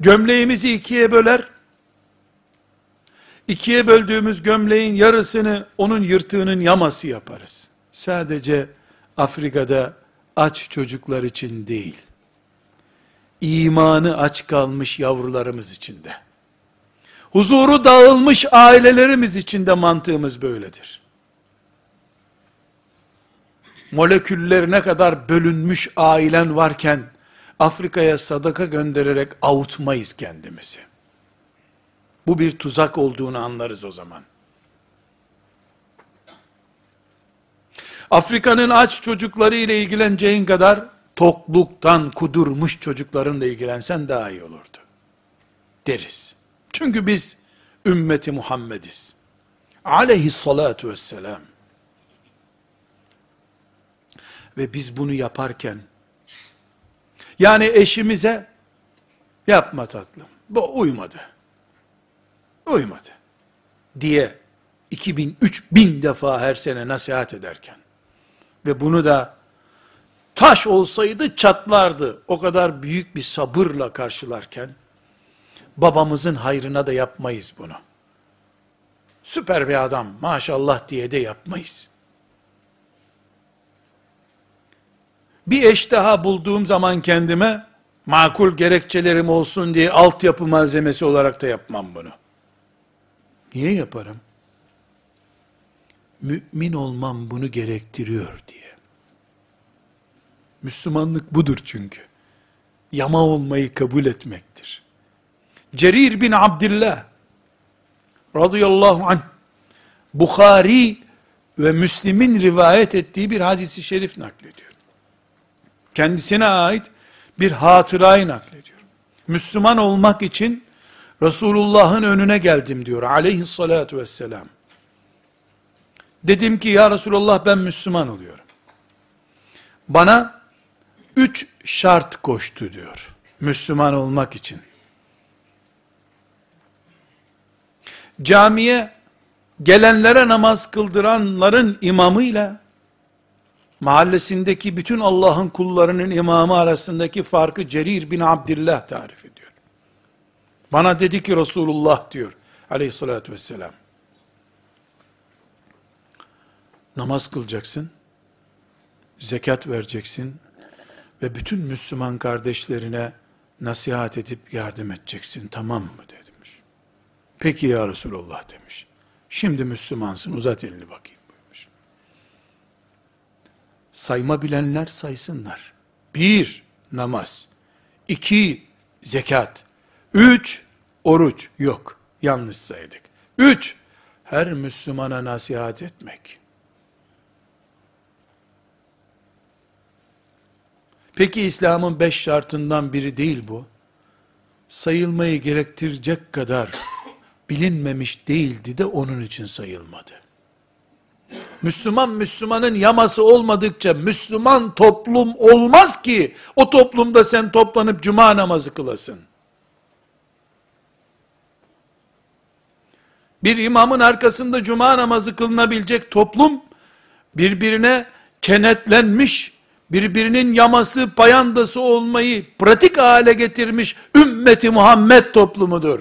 Gömleğimizi ikiye böler, ikiye böldüğümüz gömleğin yarısını onun yırtığının yaması yaparız. Sadece Afrika'da aç çocuklar için değil, imanı aç kalmış yavrularımız için de, huzuru dağılmış ailelerimiz için de mantığımız böyledir. Moleküllerine kadar bölünmüş ailen varken, Afrika'ya sadaka göndererek avutmayız kendimizi. Bu bir tuzak olduğunu anlarız o zaman. Afrika'nın aç çocukları ile ilgileneceğin kadar tokluktan kudurmuş çocuklarınla ilgilensen daha iyi olurdu. Deriz. Çünkü biz ümmeti Muhammediz. Aleyhissalatu vesselam. Ve biz bunu yaparken, yani eşimize, yapma tatlım, bu uymadı. Uymadı. Diye 2000, 3000 defa her sene nasihat ederken, ve bunu da taş olsaydı çatlardı. O kadar büyük bir sabırla karşılarken, babamızın hayrına da yapmayız bunu. Süper bir adam maşallah diye de yapmayız. Bir eş daha bulduğum zaman kendime, makul gerekçelerim olsun diye altyapı malzemesi olarak da yapmam bunu. Niye yaparım? Mümin olmam bunu gerektiriyor diye. Müslümanlık budur çünkü. Yama olmayı kabul etmektir. Cerir bin Abdullah radıyallahu anh Bukhari ve Müslim'in rivayet ettiği bir hadisi şerif naklediyor. Kendisine ait bir hatırayı naklediyor. Müslüman olmak için Resulullah'ın önüne geldim diyor aleyhissalatu vesselam. Dedim ki ya Resulullah ben Müslüman oluyorum. Bana üç şart koştu diyor. Müslüman olmak için. Camiye gelenlere namaz kıldıranların imamıyla mahallesindeki bütün Allah'ın kullarının imamı arasındaki farkı Cerir bin Abdillah tarif ediyor. Bana dedi ki Resulullah diyor aleyhissalatü vesselam. Namaz kılacaksın, zekat vereceksin, ve bütün Müslüman kardeşlerine nasihat edip yardım edeceksin tamam mı demiş. Peki ya Resulullah demiş. Şimdi Müslümansın uzat elini bakayım buymuş. Sayma bilenler saysınlar. Bir, namaz. iki zekat. Üç, oruç. Yok, yanlış saydık. Üç, her Müslümana nasihat etmek. Peki İslam'ın beş şartından biri değil bu. Sayılmayı gerektirecek kadar bilinmemiş değildi de onun için sayılmadı. Müslüman Müslümanın yaması olmadıkça Müslüman toplum olmaz ki o toplumda sen toplanıp cuma namazı kılasın. Bir imamın arkasında cuma namazı kılınabilecek toplum birbirine kenetlenmiş birbirinin yaması, payandası olmayı pratik hale getirmiş ümmeti Muhammed toplumudur.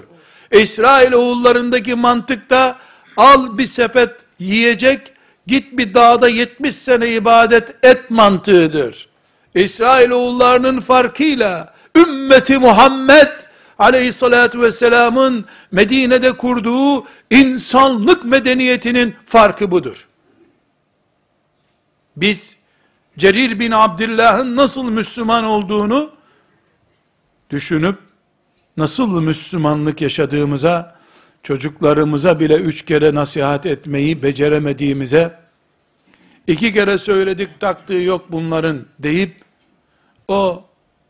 İsrail oğullarındaki mantıkta al bir sepet yiyecek, git bir dağda 70 sene ibadet et mantığıdır. İsrail oğullarının farkıyla ümmeti Muhammed aleyhissalatü vesselamın Medine'de kurduğu insanlık medeniyetinin farkı budur. Biz Cerir bin Abdullah'ın nasıl Müslüman olduğunu düşünüp, nasıl Müslümanlık yaşadığımıza, çocuklarımıza bile üç kere nasihat etmeyi beceremediğimize, iki kere söyledik taktığı yok bunların deyip, o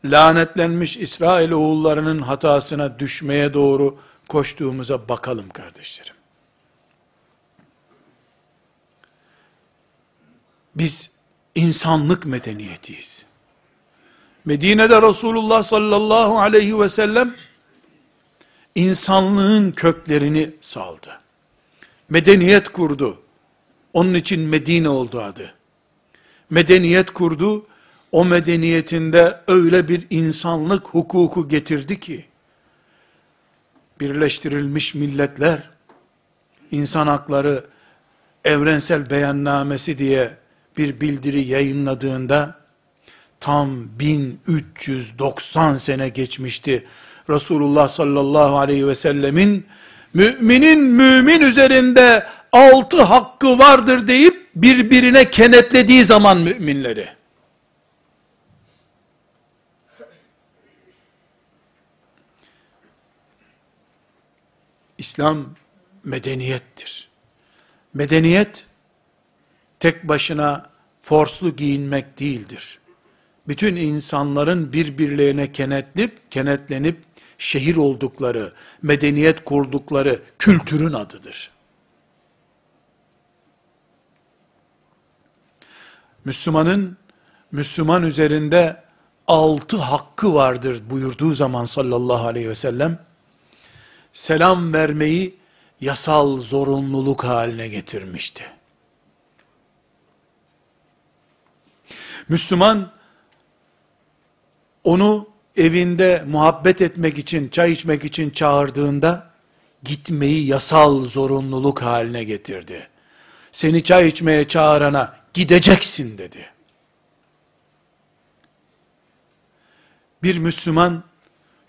lanetlenmiş İsrail oğullarının hatasına düşmeye doğru koştuğumuza bakalım kardeşlerim. Biz insanlık medeniyetiyiz. Medine'de Resulullah sallallahu aleyhi ve sellem insanlığın köklerini saldı. Medeniyet kurdu. Onun için Medine oldu adı. Medeniyet kurdu. O medeniyetinde öyle bir insanlık hukuku getirdi ki, birleştirilmiş milletler, insan hakları evrensel beyannamesi diye bir bildiri yayınladığında tam 1390 sene geçmişti. Resulullah sallallahu aleyhi ve sellemin müminin mümin üzerinde altı hakkı vardır deyip birbirine kenetlediği zaman müminleri. İslam medeniyettir. Medeniyet tek başına forslu giyinmek değildir. Bütün insanların birbirlerine kenetlenip, kenetlenip şehir oldukları, medeniyet kurdukları kültürün adıdır. Müslümanın Müslüman üzerinde altı hakkı vardır buyurduğu zaman sallallahu aleyhi ve sellem selam vermeyi yasal zorunluluk haline getirmişti. Müslüman onu evinde muhabbet etmek için, çay içmek için çağırdığında gitmeyi yasal zorunluluk haline getirdi. Seni çay içmeye çağırana gideceksin dedi. Bir Müslüman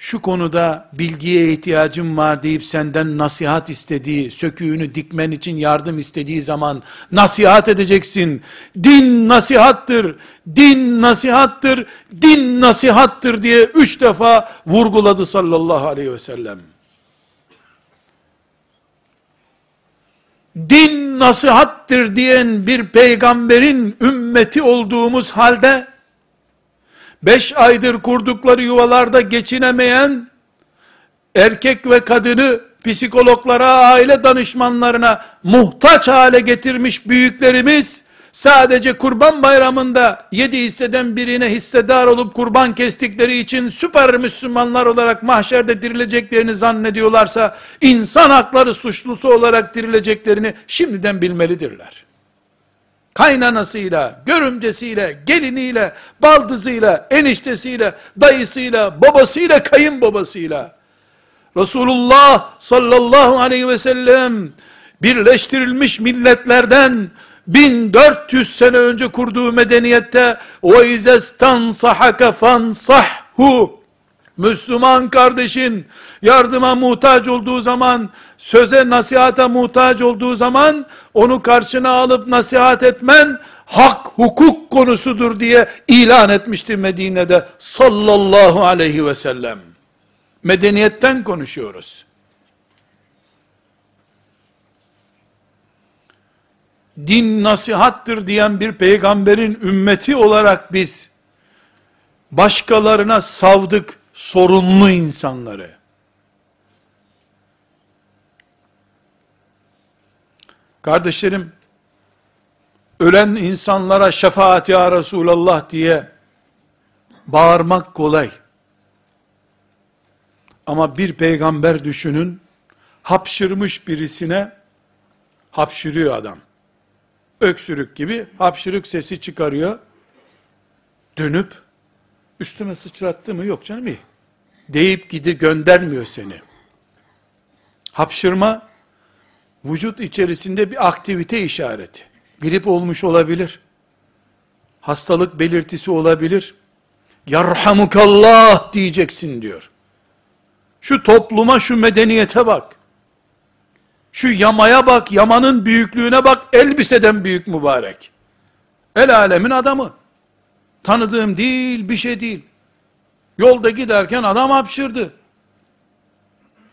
şu konuda bilgiye ihtiyacım var deyip senden nasihat istediği, söküğünü dikmen için yardım istediği zaman nasihat edeceksin. Din nasihattır, din nasihattır, din nasihattır diye üç defa vurguladı sallallahu aleyhi ve sellem. Din nasihattır diyen bir peygamberin ümmeti olduğumuz halde, beş aydır kurdukları yuvalarda geçinemeyen, erkek ve kadını psikologlara, aile danışmanlarına muhtaç hale getirmiş büyüklerimiz, sadece kurban bayramında yedi hisseden birine hissedar olup kurban kestikleri için süper Müslümanlar olarak mahşerde dirileceklerini zannediyorlarsa, insan hakları suçlusu olarak dirileceklerini şimdiden bilmelidirler kaynanasıyla, görümcesiyle, geliniyle, baldızıyla, eniştesiyle, dayısıyla, babasıyla, kayınbabasıyla, Resulullah sallallahu aleyhi ve sellem, birleştirilmiş milletlerden, 1400 sene önce kurduğu medeniyette, وَاِذَا اسْتَنْصَحَكَ فَانْصَحْهُ Müslüman kardeşin yardıma muhtaç olduğu zaman, söze nasihata muhtaç olduğu zaman, onu karşına alıp nasihat etmen, hak hukuk konusudur diye ilan etmişti Medine'de sallallahu aleyhi ve sellem. Medeniyetten konuşuyoruz. Din nasihattır diyen bir peygamberin ümmeti olarak biz, başkalarına savdık, sorumlu insanları. Kardeşlerim, ölen insanlara şefaat ya Resulallah diye bağırmak kolay. Ama bir peygamber düşünün, hapşırmış birisine, hapşırıyor adam. Öksürük gibi hapşırık sesi çıkarıyor. Dönüp, üstüme sıçrattı mı? Yok canım iyi. Deyip gidi göndermiyor seni. Hapşırma, vücut içerisinde bir aktivite işareti. Grip olmuş olabilir. Hastalık belirtisi olabilir. Yarhamukallah diyeceksin diyor. Şu topluma, şu medeniyete bak. Şu yamaya bak, yamanın büyüklüğüne bak, elbiseden büyük mübarek. El alemin adamı. Tanıdığım değil, bir şey değil. Yolda giderken adam hapşırdı.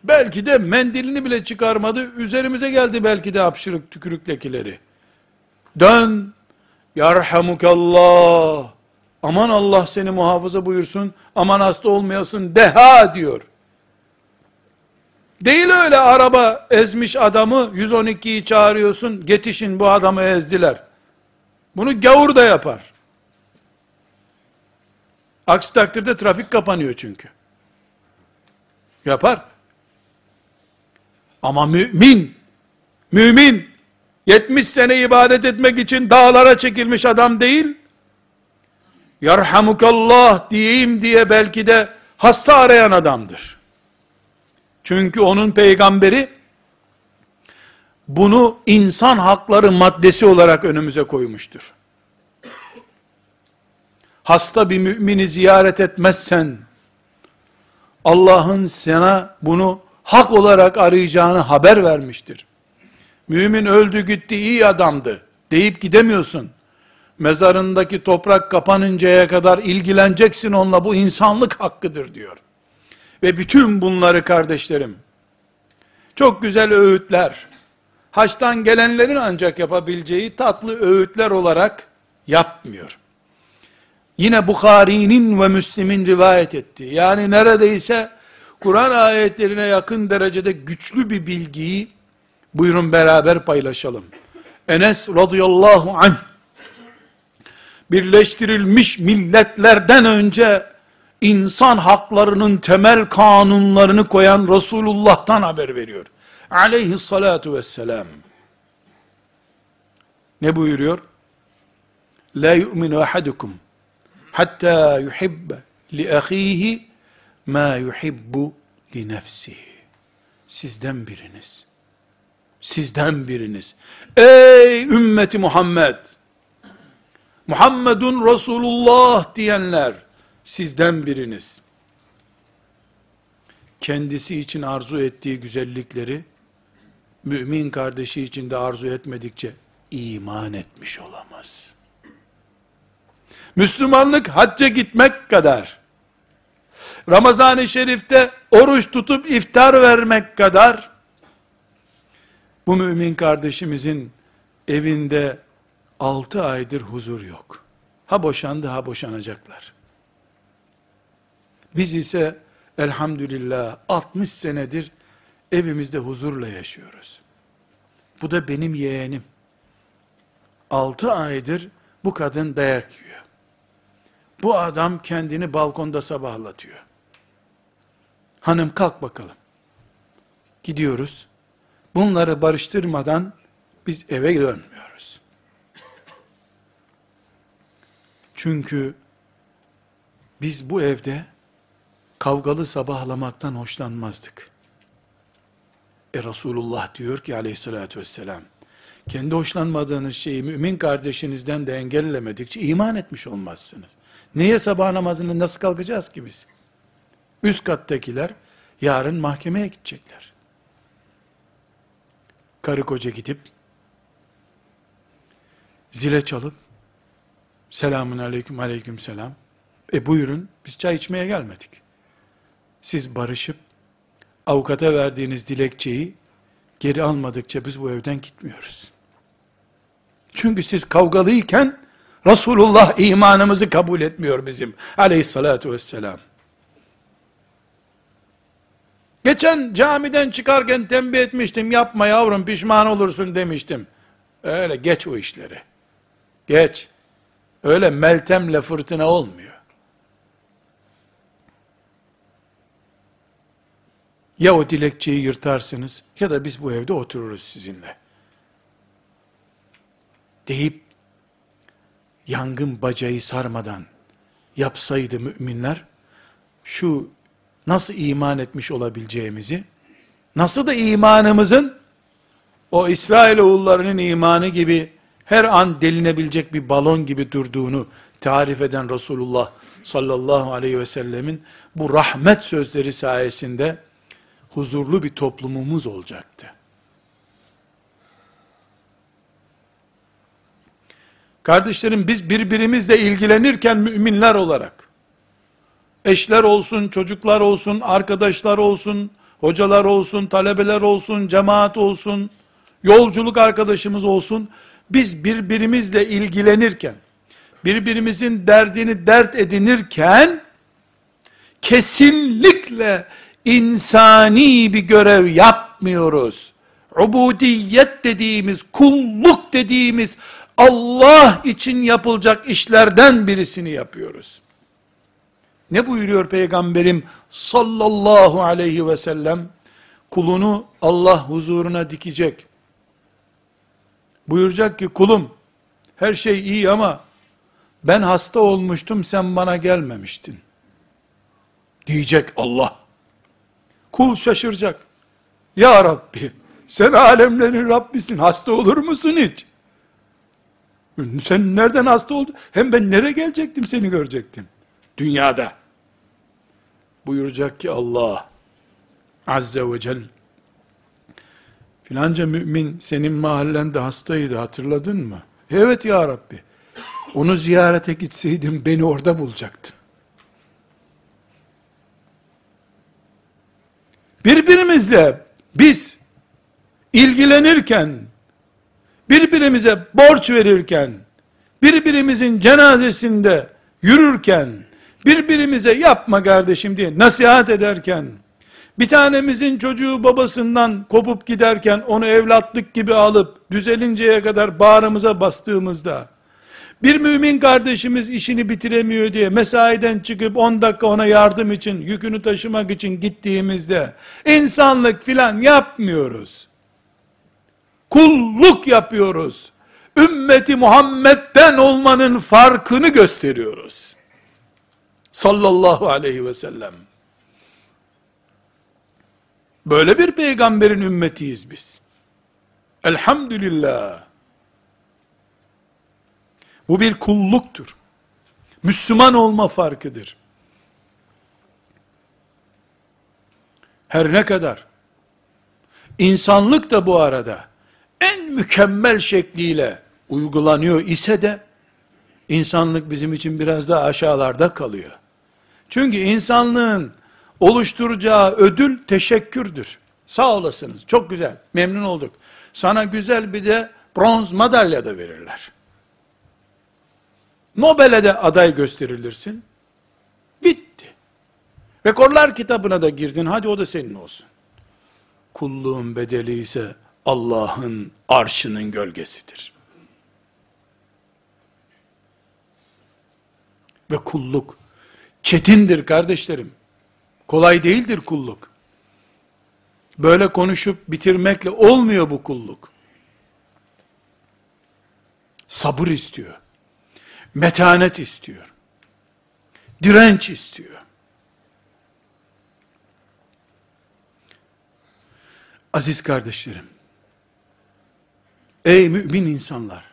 Belki de mendilini bile çıkarmadı, üzerimize geldi belki de hapşırık tükürük lekeleri. Dön, yarhamukallah, aman Allah seni muhafaza buyursun, aman hasta olmayasın, deha diyor. Değil öyle araba ezmiş adamı, 112'yi çağırıyorsun, getişin bu adamı ezdiler. Bunu gavur da yapar. Aksi takdirde trafik kapanıyor çünkü. Yapar. Ama mümin, mümin, 70 sene ibadet etmek için dağlara çekilmiş adam değil, yarhamukallah diyeyim diye belki de hasta arayan adamdır. Çünkü onun peygamberi, bunu insan hakları maddesi olarak önümüze koymuştur. Hasta bir mümini ziyaret etmezsen, Allah'ın sana bunu hak olarak arayacağını haber vermiştir. Mümin öldü gitti iyi adamdı deyip gidemiyorsun. Mezarındaki toprak kapanıncaya kadar ilgileneceksin onunla bu insanlık hakkıdır diyor. Ve bütün bunları kardeşlerim, çok güzel öğütler, haçtan gelenlerin ancak yapabileceği tatlı öğütler olarak yapmıyor. Yine Bukhari'nin ve Müslim'in rivayet etti. Yani neredeyse Kur'an ayetlerine yakın derecede güçlü bir bilgiyi buyurun beraber paylaşalım. Enes radıyallahu anh birleştirilmiş milletlerden önce insan haklarının temel kanunlarını koyan Resulullah'tan haber veriyor. Aleyhissalatu vesselam. Ne buyuruyor? La yu'minu ahadukum hatta yuhibbe li ahihi ma yuhibbu li nefsihi. Sizden biriniz. Sizden biriniz. Ey ümmeti Muhammed! Muhammedun Resulullah diyenler, sizden biriniz. Kendisi için arzu ettiği güzellikleri, mümin kardeşi için de arzu etmedikçe, iman etmiş olamaz. Müslümanlık hacca gitmek kadar, Ramazan-ı Şerif'te oruç tutup iftar vermek kadar, bu mümin kardeşimizin evinde altı aydır huzur yok. Ha boşandı ha boşanacaklar. Biz ise elhamdülillah 60 senedir evimizde huzurla yaşıyoruz. Bu da benim yeğenim. 6 aydır bu kadın dayak yiyor. Bu adam kendini balkonda sabahlatıyor. Hanım kalk bakalım. Gidiyoruz. Bunları barıştırmadan biz eve dönmüyoruz. Çünkü biz bu evde kavgalı sabahlamaktan hoşlanmazdık. E Resulullah diyor ki aleyhissalatü vesselam, kendi hoşlanmadığınız şeyi mümin kardeşinizden de engellemedikçe iman etmiş olmazsınız. Neye sabah namazını nasıl kalkacağız ki biz? Üst kattakiler yarın mahkemeye gidecekler. Karı koca gidip zile çalıp selamun aleyküm aleyküm selam. E buyurun biz çay içmeye gelmedik. Siz barışıp avukata verdiğiniz dilekçeyi geri almadıkça biz bu evden gitmiyoruz. Çünkü siz kavgalıyken Resulullah imanımızı kabul etmiyor bizim aleyhissalatu vesselam. Geçen camiden çıkarken tembih etmiştim, yapma yavrum pişman olursun demiştim. Öyle geç o işleri. Geç. Öyle meltemle fırtına olmuyor. Ya o dilekçeyi yırtarsınız ya da biz bu evde otururuz sizinle. Deyip yangın bacayı sarmadan yapsaydı müminler şu nasıl iman etmiş olabileceğimizi nasıl da imanımızın o İsrail oğullarının imanı gibi her an delinebilecek bir balon gibi durduğunu tarif eden Resulullah sallallahu aleyhi ve sellemin bu rahmet sözleri sayesinde huzurlu bir toplumumuz olacaktı. Kardeşlerim biz birbirimizle ilgilenirken müminler olarak, eşler olsun, çocuklar olsun, arkadaşlar olsun, hocalar olsun, talebeler olsun, cemaat olsun, yolculuk arkadaşımız olsun, biz birbirimizle ilgilenirken, birbirimizin derdini dert edinirken, kesinlikle insani bir görev yapmıyoruz. Ubudiyet dediğimiz, kulluk dediğimiz, Allah için yapılacak işlerden birisini yapıyoruz. Ne buyuruyor Peygamberim sallallahu aleyhi ve sellem? Kulunu Allah huzuruna dikecek. Buyuracak ki kulum her şey iyi ama ben hasta olmuştum sen bana gelmemiştin. Diyecek Allah. Kul şaşıracak. Ya Rabbi Sen alemlerin Rabbisin. Hasta olur musun hiç? Sen nereden hasta oldun? Hem ben nereye gelecektim seni görecektim? Dünyada. Buyuracak ki Allah Azze ve Celle filanca mümin senin mahallende hastaydı hatırladın mı? Evet ya Rabbi. Onu ziyarete gitseydim beni orada bulacaktın. Birbirimizle biz ilgilenirken, birbirimize borç verirken, birbirimizin cenazesinde yürürken, birbirimize yapma kardeşim diye nasihat ederken, bir tanemizin çocuğu babasından kopup giderken onu evlatlık gibi alıp düzelinceye kadar bağrımıza bastığımızda, bir mümin kardeşimiz işini bitiremiyor diye mesaiden çıkıp 10 dakika ona yardım için, yükünü taşımak için gittiğimizde, insanlık filan yapmıyoruz. Kulluk yapıyoruz. Ümmeti Muhammed'den olmanın farkını gösteriyoruz. Sallallahu aleyhi ve sellem. Böyle bir peygamberin ümmetiyiz biz. Elhamdülillah. Bu bir kulluktur. Müslüman olma farkıdır. Her ne kadar insanlık da bu arada en mükemmel şekliyle uygulanıyor ise de insanlık bizim için biraz daha aşağılarda kalıyor. Çünkü insanlığın oluşturacağı ödül teşekkürdür. Sağ olasınız. Çok güzel. Memnun olduk. Sana güzel bir de bronz madalya da verirler. Nobel'e de aday gösterilirsin. Bitti. Rekorlar kitabına da girdin. Hadi o da senin olsun. Kulluğun bedeli ise Allah'ın arşının gölgesidir. Ve kulluk çetindir kardeşlerim. Kolay değildir kulluk. Böyle konuşup bitirmekle olmuyor bu kulluk. Sabır istiyor. Metanet istiyor. Direnç istiyor. Aziz kardeşlerim, ey mümin insanlar,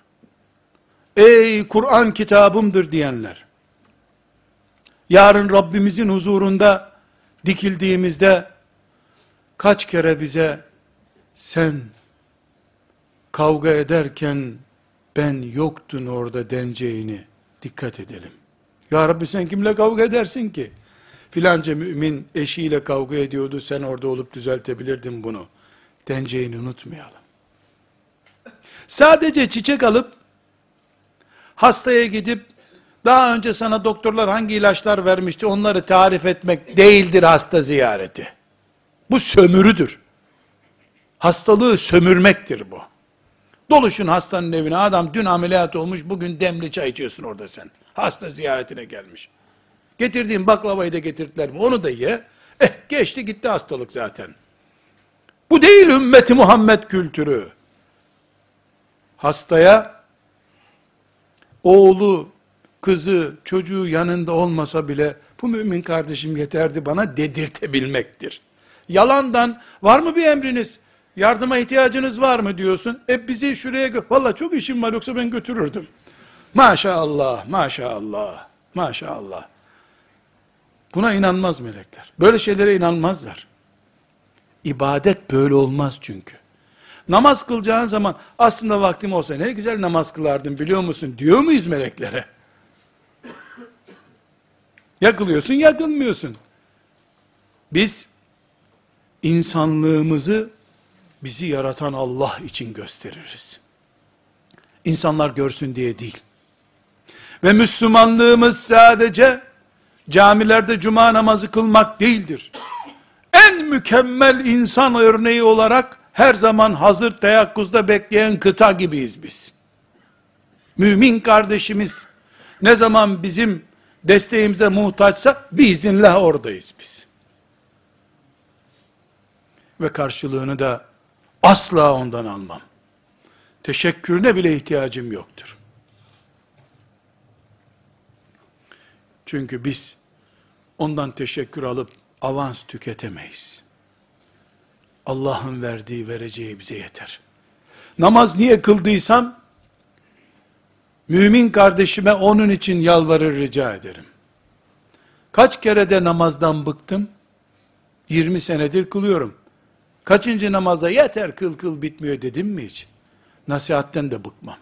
ey Kur'an kitabımdır diyenler, yarın Rabbimizin huzurunda dikildiğimizde, kaç kere bize, sen kavga ederken, ben yoktun orada deneceğini dikkat edelim. Ya Rabbi sen kimle kavga edersin ki? Filanca mümin eşiyle kavga ediyordu, sen orada olup düzeltebilirdin bunu. Deneceğini unutmayalım. Sadece çiçek alıp, hastaya gidip, daha önce sana doktorlar hangi ilaçlar vermişti, onları tarif etmek değildir hasta ziyareti. Bu sömürüdür. Hastalığı sömürmektir bu. Doluşun hastanın evine. Adam dün ameliyat olmuş, bugün demli çay içiyorsun orada sen. Hasta ziyaretine gelmiş. Getirdiğin baklavayı da getirdiler mi? Onu da ye. Eh geçti gitti hastalık zaten. Bu değil ümmeti Muhammed kültürü. Hastaya oğlu, kızı, çocuğu yanında olmasa bile bu mümin kardeşim yeterdi bana dedirtebilmektir. Yalandan var mı bir emriniz? Yardıma ihtiyacınız var mı diyorsun. E bizi şuraya gö Valla çok işim var yoksa ben götürürdüm. Maşallah, maşallah, maşallah. Buna inanmaz melekler. Böyle şeylere inanmazlar. İbadet böyle olmaz çünkü. Namaz kılacağın zaman aslında vaktim olsa ne güzel namaz kılardım biliyor musun diyor muyuz meleklere? Yakılıyorsun, yakılmıyorsun. Biz insanlığımızı bizi yaratan Allah için gösteririz. İnsanlar görsün diye değil. Ve Müslümanlığımız sadece camilerde cuma namazı kılmak değildir. En mükemmel insan örneği olarak her zaman hazır teyakkuzda bekleyen kıta gibiyiz biz. Mümin kardeşimiz ne zaman bizim desteğimize muhtaçsa biiznillah oradayız biz. Ve karşılığını da Asla ondan almam. Teşekkürüne bile ihtiyacım yoktur. Çünkü biz ondan teşekkür alıp avans tüketemeyiz. Allah'ın verdiği vereceği bize yeter. Namaz niye kıldıysam, mümin kardeşime onun için yalvarır rica ederim. Kaç kere de namazdan bıktım? 20 senedir kılıyorum. Kaçıncı namazda yeter kıl kıl bitmiyor dedim mi hiç? Nasihatten de bıkmam.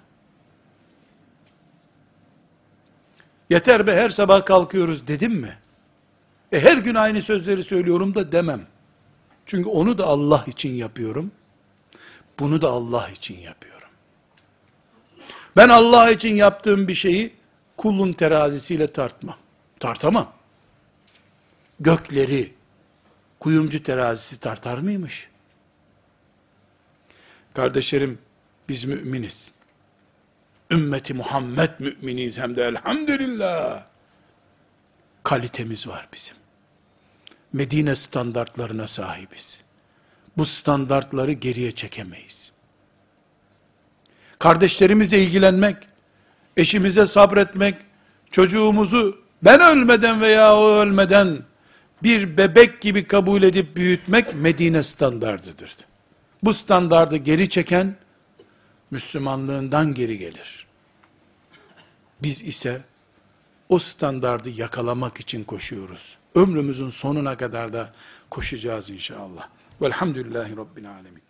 Yeter be her sabah kalkıyoruz dedim mi? E her gün aynı sözleri söylüyorum da demem. Çünkü onu da Allah için yapıyorum. Bunu da Allah için yapıyorum. Ben Allah için yaptığım bir şeyi kulun terazisiyle tartmam. Tartamam. Gökleri kuyumcu terazisi tartar mıymış? Kardeşlerim biz müminiz. Ümmeti Muhammed müminiyiz hem de elhamdülillah. Kalitemiz var bizim. Medine standartlarına sahibiz. Bu standartları geriye çekemeyiz. Kardeşlerimize ilgilenmek, eşimize sabretmek, çocuğumuzu ben ölmeden veya o ölmeden bir bebek gibi kabul edip büyütmek Medine standardıdır. Bu standardı geri çeken Müslümanlığından geri gelir. Biz ise o standardı yakalamak için koşuyoruz. Ömrümüzün sonuna kadar da koşacağız inşallah. Velhamdülillahi Rabbil Alemin.